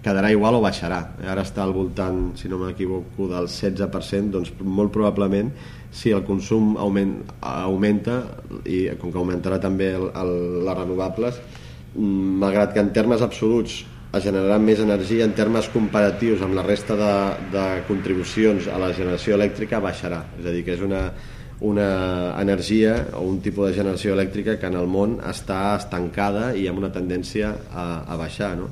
quedarà igual o baixarà. Ara està al voltant, si no m'equivoco del 16%, doncs molt probablement si el consum augment, augmenta i com que augmentarà també el, el, les renovables mm, malgrat que en termes absoluts es generarà més energia en termes comparatius amb la resta de, de contribucions a la generació elèctrica baixarà, és a dir que és una, una energia o un tipus de generació elèctrica que en el món està estancada i amb una tendència a, a baixar no?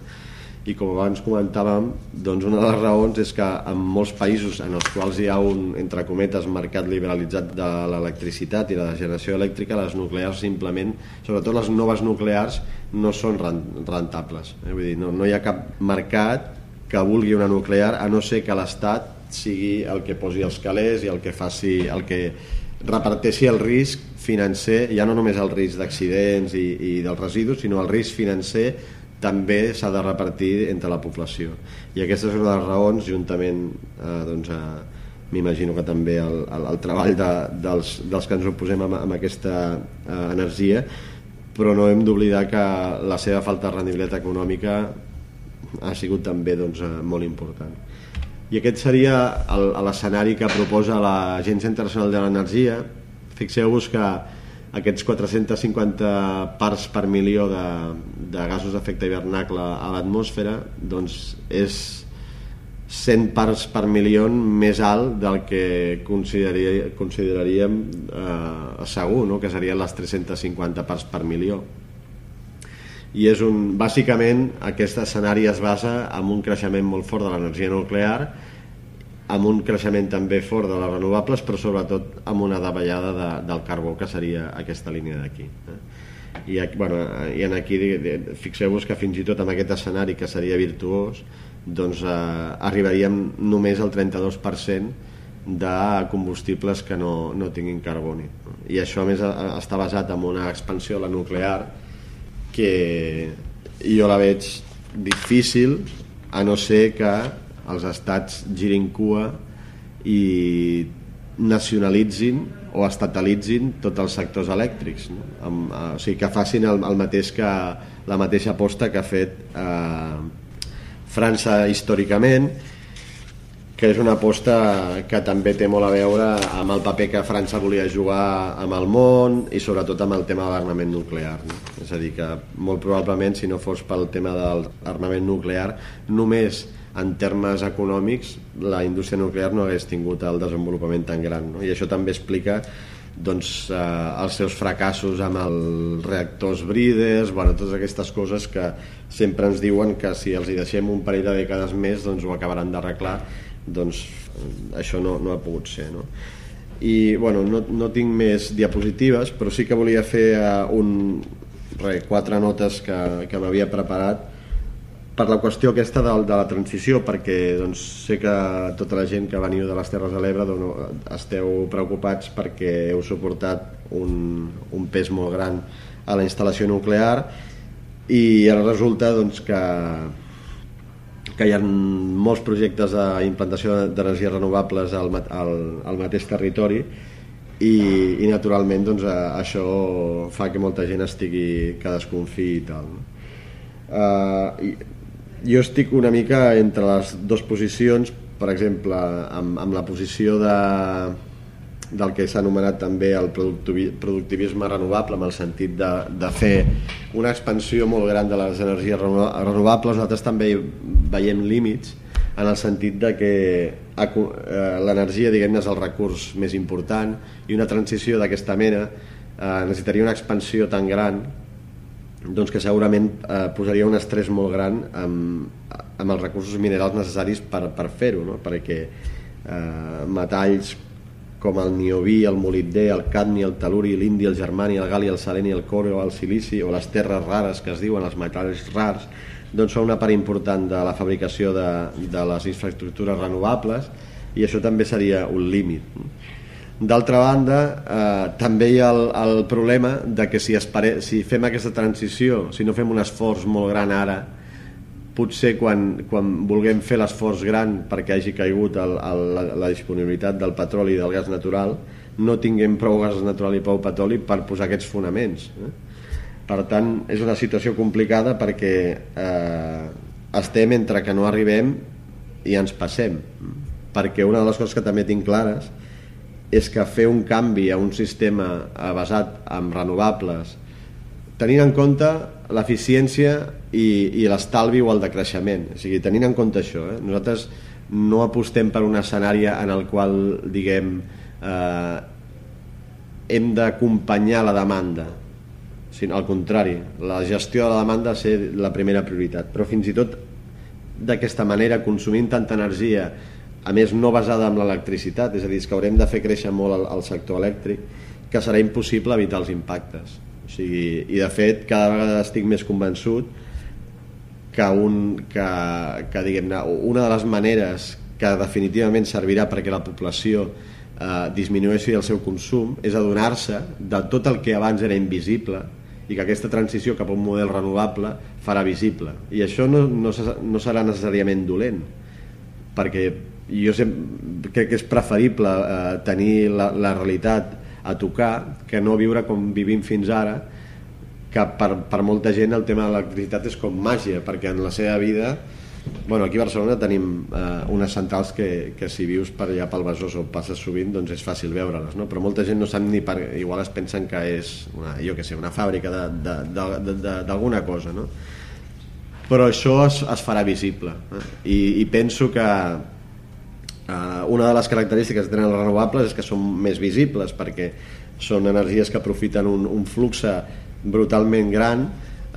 i com abans comentàvem doncs una de les raons és que en molts països en els quals hi ha un entre cometes mercat liberalitzat de l'electricitat i la generació elèctrica les nuclears simplement, sobretot les noves nuclears no són rentables eh? Vull dir, no, no hi ha cap mercat que vulgui una nuclear a no ser que l'Estat sigui el que posi els calés i el que faci el que reparteixi el risc financer, ja no només el risc d'accidents i, i dels residus, sinó el risc financer també s'ha de repartir entre la població. I aquesta és una de les raons, juntament eh, doncs, eh, m'imagino que també el, el, el treball de, dels, dels que ens oposem amb, amb aquesta eh, energia, però no hem d'oblidar que la seva falta de rendibilitat econòmica ha sigut també doncs, eh, molt important i aquest seria l'escenari que proposa l'Agència Internacional de l'Energia fixeu-vos que aquests 450 parts per milió de, de gasos d'efecte hivernacle a l'atmosfera doncs és 100 parts per milió més alt del que consideraríem eh, segur, no? que serien les 350 parts per milió i és un, bàsicament aquest escenari es basa en un creixement molt fort de l'energia nuclear amb un creixement també fort de les renovables però sobretot amb una davallada de, del carbó que seria aquesta línia d'aquí eh? I, bueno, i en aquí fixeu-vos que fins i tot amb aquest escenari que seria virtuós doncs eh, arribaríem només al 32% de combustibles que no, no tinguin carboni i això a més està basat en una expansió de la nuclear que jo la veig difícil a no ser que els estats girin cua i nacionalitzin o estatalitzin tots els sectors elèctrics no? Amb, eh, o sigui que facin el, el mateix que la mateixa aposta que ha fet eh, França històricament que és una aposta que també té molt a veure amb el paper que França volia jugar amb el món i sobretot amb el tema de l'armament nuclear. No? És a dir, que molt probablement si no fos pel tema de l'armament nuclear només en termes econòmics la indústria nuclear no hagués tingut el desenvolupament tan gran no? i això també explica doncs, eh, els seus fracassos amb els reactors brides, bueno, totes aquestes coses que sempre ens diuen que si els hi deixem un parell de dècades més doncs ho acabaran d'arreglar doncs això no, no ha pogut ser no? i bueno, no, no tinc més diapositives però sí que volia fer uh, un, re, quatre notes que, que m'havia preparat per la qüestió aquesta de, de la transició perquè doncs, sé que tota la gent que veniu de les Terres de l'Ebre doncs, esteu preocupats perquè heu suportat un, un pes molt gran a la instal·lació nuclear i ara resulta doncs, que que hi ha molts projectes d'implantació d'energies renovables al, al, al mateix territori i, i naturalment doncs, això fa que molta gent estigui que desconfi i tal uh, jo estic una mica entre les dues posicions per exemple amb, amb la posició de del que s'ha anomenat també el productivisme renovable en el sentit de, de fer una expansió molt gran de les energies renovables nosaltres també veiem límits en el sentit de que eh, l'energia diguem és el recurs més important i una transició d'aquesta mena eh, necessitaria una expansió tan gran doncs que segurament eh, posaria un estrès molt gran amb, amb els recursos minerals necessaris per, per fer-ho no? perquè eh, metalls com el niobí, el molibdè, el cadmi, el teluri, l'indi, el germani, el gali, el seleni, el coure o el silici o les terres rares que es diuen, els metalls rars, doncs són una part important de la fabricació de, de les infraestructures renovables i això també seria un límit. D'altra banda, eh, també hi ha el, el problema de que si, espere, si fem aquesta transició, si no fem un esforç molt gran ara, potser quan, quan vulguem fer l'esforç gran perquè hagi caigut el, el, la, la disponibilitat del petroli i del gas natural no tinguem prou gas natural i prou petroli per posar aquests fonaments eh? per tant és una situació complicada perquè eh, estem entre que no arribem i ens passem perquè una de les coses que també tinc clares és que fer un canvi a un sistema basat en renovables tenint en compte l'eficiència i, i l'estalvi o el decreixement. O sigui, tenint en compte això, eh, nosaltres no apostem per un escenari en el qual, diguem, eh, hem d'acompanyar la demanda, sinó al contrari, la gestió de la demanda ha de ser la primera prioritat, però fins i tot d'aquesta manera, consumint tanta energia, a més no basada en l'electricitat, és a dir, que haurem de fer créixer molt el, el sector elèctric, que serà impossible evitar els impactes. O sigui, I de fet cada vegada estic més convençut que, un, que, que diguem una de les maneres que definitivament servirà perquè la població eh, disminueixi el seu consum és adonar-se de tot el que abans era invisible i que aquesta transició cap a un model renovable farà visible. I això no, no, no serà necessàriament dolent, perquè jo sempre, crec que és preferible eh, tenir la, la realitat a tocar que no viure com vivim fins ara que per, per molta gent el tema de l'electricitat és com màgia perquè en la seva vida bueno, aquí a Barcelona tenim eh, unes centrals que, que si vius per allà pel Besòs o passes sovint doncs és fàcil veure-les no? però molta gent no sap ni per... igual es pensen que és una, jo que sé, una fàbrica d'alguna cosa no? però això es, es farà visible eh? I, i penso que Uh, una de les característiques que tenen els renovables és que són més visibles perquè són energies que aprofiten un, un flux brutalment gran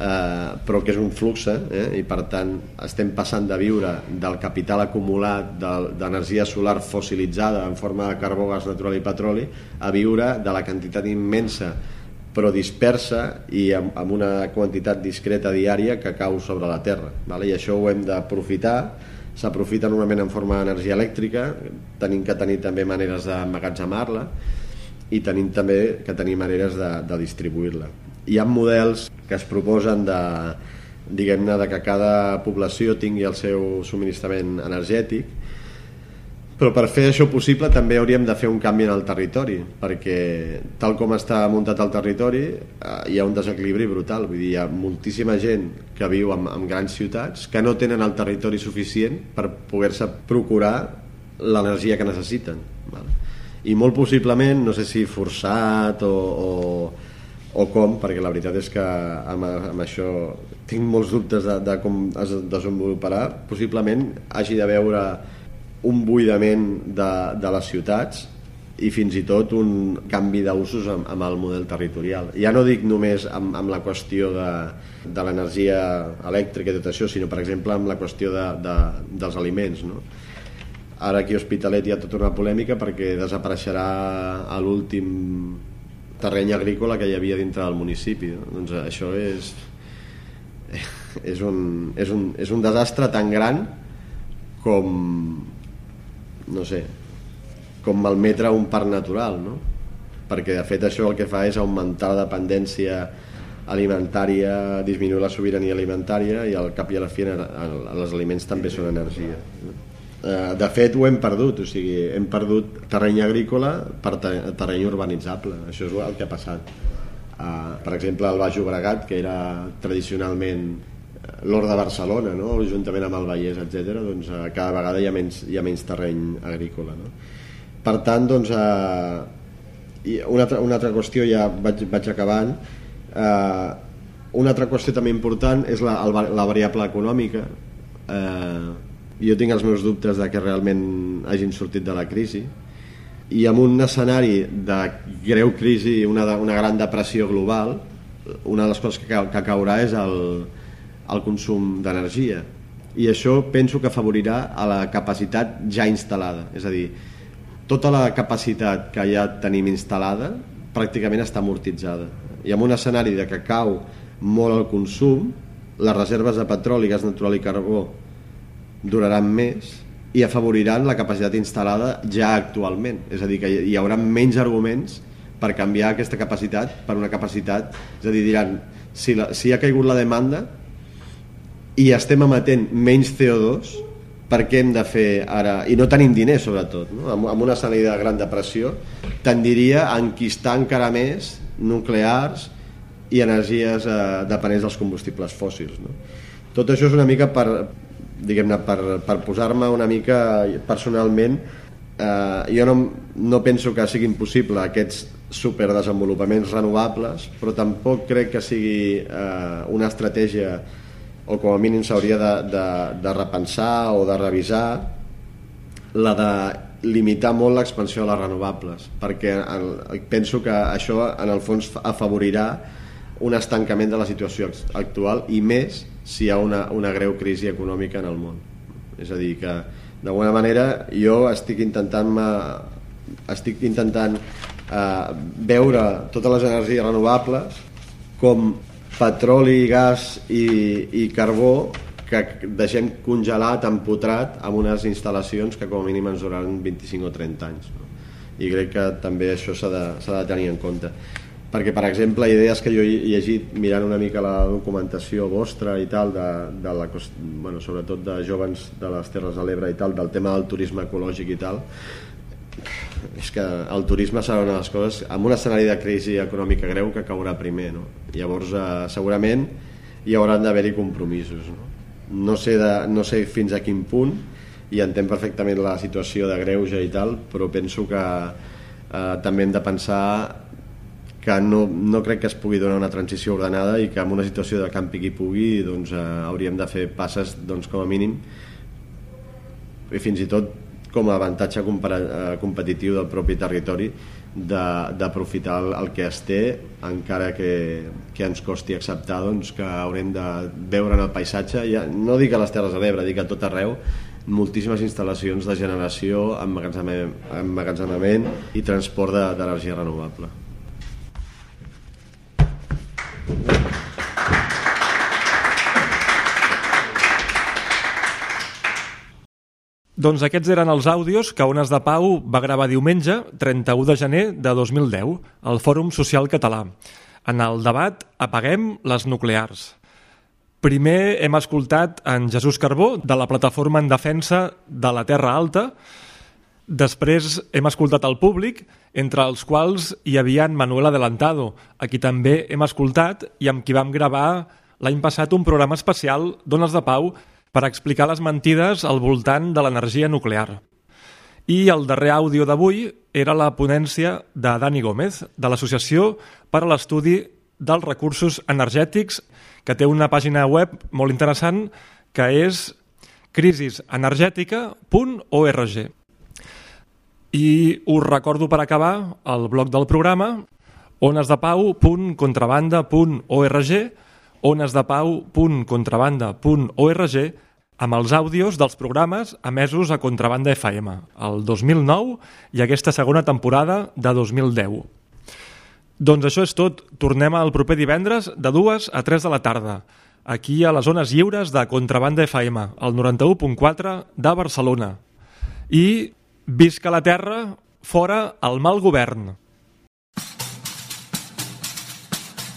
eh, però que és un flux eh, i per tant estem passant de viure del capital acumulat d'energia solar fossilitzada en forma de carbó, gas natural i petroli a viure de la quantitat immensa però dispersa i amb, amb una quantitat discreta diària que cau sobre la Terra vale? i això ho hem d'aprofitar s'aprofita normalment en forma d'energia elèctrica, tenim que tenir també maneres d'emmagatzemar-la i tenim també que tenir maneres de, de distribuir-la. Hi ha models que es proposen de, diguem-ne, de que cada població tingui el seu subministrament energètic, Però per fer això possible també hauríem de fer un canvi en el territori, perquè tal com està muntat el territori eh, hi ha un desequilibri brutal. Vull dir, hi ha moltíssima gent que viu en, en grans ciutats que no tenen el territori suficient per poder-se procurar l'energia que necessiten. Vale? I molt possiblement, no sé si forçat o, o, o com, perquè la veritat és que amb, amb això tinc molts dubtes de, de com es desenvoluparà, possiblement hagi de veure un buidament de, de les ciutats i fins i tot un canvi d'usos amb, amb el model territorial. Ja no dic només amb, amb la qüestió de, de l'energia elèctrica i tot això, sinó per exemple amb la qüestió de, de, dels aliments. No? Ara aquí a Hospitalet hi ha tota una polèmica perquè desapareixerà l'últim terreny agrícola que hi havia dintre del municipi. No? Doncs això és, *laughs* és, un, és, un, és un desastre tan gran com, no sé, com malmetre un parc natural, no? Perquè de fet això el que fa és augmentar la dependència alimentària, disminuir la sobirania alimentària i al cap i a la fi els aliments també són energia. Eh, de fet ho hem perdut, o sigui, hem perdut terreny agrícola per terreny urbanitzable, això és el que ha passat. Uh, per exemple, el Baix Obregat, que era tradicionalment l'Hort de Barcelona, no? juntament amb el Vallès, etc. Doncs, eh, cada vegada hi ha menys, hi ha menys terreny agrícola. No? Per tant, doncs, eh, i una, altra, una altra qüestió, ja vaig, vaig acabant, eh, una altra qüestió també important és la, la variable econòmica. Eh, jo tinc els meus dubtes de que realment hagin sortit de la crisi i amb un escenari de greu crisi, una, una gran depressió global, una de les coses que, que caurà és el, el consum d'energia. I això penso que afavorirà a la capacitat ja instal·lada. És a dir, tota la capacitat que ja tenim instal·lada pràcticament està amortitzada. I amb un escenari de que cau molt el consum les reserves de petroli, gas natural i carbó duraran més i afavoriran la capacitat instal·lada ja actualment. És a dir, que hi haurà menys arguments per canviar aquesta capacitat per una capacitat, és a dir, diran si, la, si ha caigut la demanda i estem emetent menys CO2 per què hem de fer ara i no tenim diners sobretot no? amb, amb una escenari de gran depressió tendiria a enquistar encara més nuclears i energies eh, dependents dels combustibles fòssils no? tot això és una mica per diguem-ne per, per posar-me una mica personalment eh, jo no, no penso que sigui impossible aquests superdesenvolupaments renovables però tampoc crec que sigui eh, una estratègia o com a mínim s'hauria de, de, de repensar o de revisar la de limitar molt l'expansió de les renovables perquè el, penso que això en el fons afavorirà un estancament de la situació actual i més si hi ha una, una greu crisi econòmica en el món. És a dir que d'alguna manera jo estic intentant estic intentant eh, veure totes les energies renovables com petroli, gas i, i carbó que deixem congelat, empotrat amb unes instal·lacions que com a mínim ens duraran 25 o 30 anys no? i crec que també això s'ha de, de tenir en compte perquè per exemple idees que jo he llegit mirant una mica la documentació vostra i tal de, de la, bueno, sobretot de jovens de les Terres de l'Ebre i tal del tema del turisme ecològic i tal és que el turisme serà una de les coses amb un escenari de crisi econòmica greu que caurà primer no? llavors eh, segurament hi hauran d'haver-hi compromisos no? No, sé de, no sé fins a quin punt i entenc perfectament la situació de greuja i tal però penso que eh, també hem de pensar que no, no crec que es pugui donar una transició ordenada i que en una situació de campi qui pugui doncs, eh, hauríem de fer passes doncs, com a mínim i fins i tot com a avantatge eh, competitiu del propi territori d'aprofitar el, el que es té encara que, que ens costi acceptar doncs, que haurem de veure en el paisatge ja, no dic a les Terres de l'Ebre, dic a tot arreu moltíssimes instal·lacions de generació, emmagatzemament, emmagatzemament i transport d'energia de, renovable. Doncs aquests eren els àudios que Ones de Pau va gravar diumenge, 31 de gener de 2010, al Fòrum Social Català. En el debat Apaguem les nuclears. Primer hem escoltat en Jesús Carbó, de la Plataforma en Defensa de la Terra Alta, Després hem escoltat el públic, entre els quals hi havia en Manuel Adelantado, a qui també hem escoltat i amb qui vam gravar l'any passat un programa especial d'Ones de Pau per explicar les mentides al voltant de l'energia nuclear. I el darrer àudio d'avui era la ponència de Dani Gómez, de l'Associació per a l'Estudi dels Recursos Energètics, que té una pàgina web molt interessant que és crisisenergètica.org. I us recordo per acabar el blog del programa onesdepau.contrabanda.org onesdepau.contrabanda.org amb els àudios dels programes emesos a Contrabanda FM, el 2009 i aquesta segona temporada de 2010. Doncs això és tot. Tornem el proper divendres de 2 a 3 de la tarda, aquí a les zones lliures de Contrabanda FM, el 91.4 de Barcelona. I visca la terra, fora el mal govern.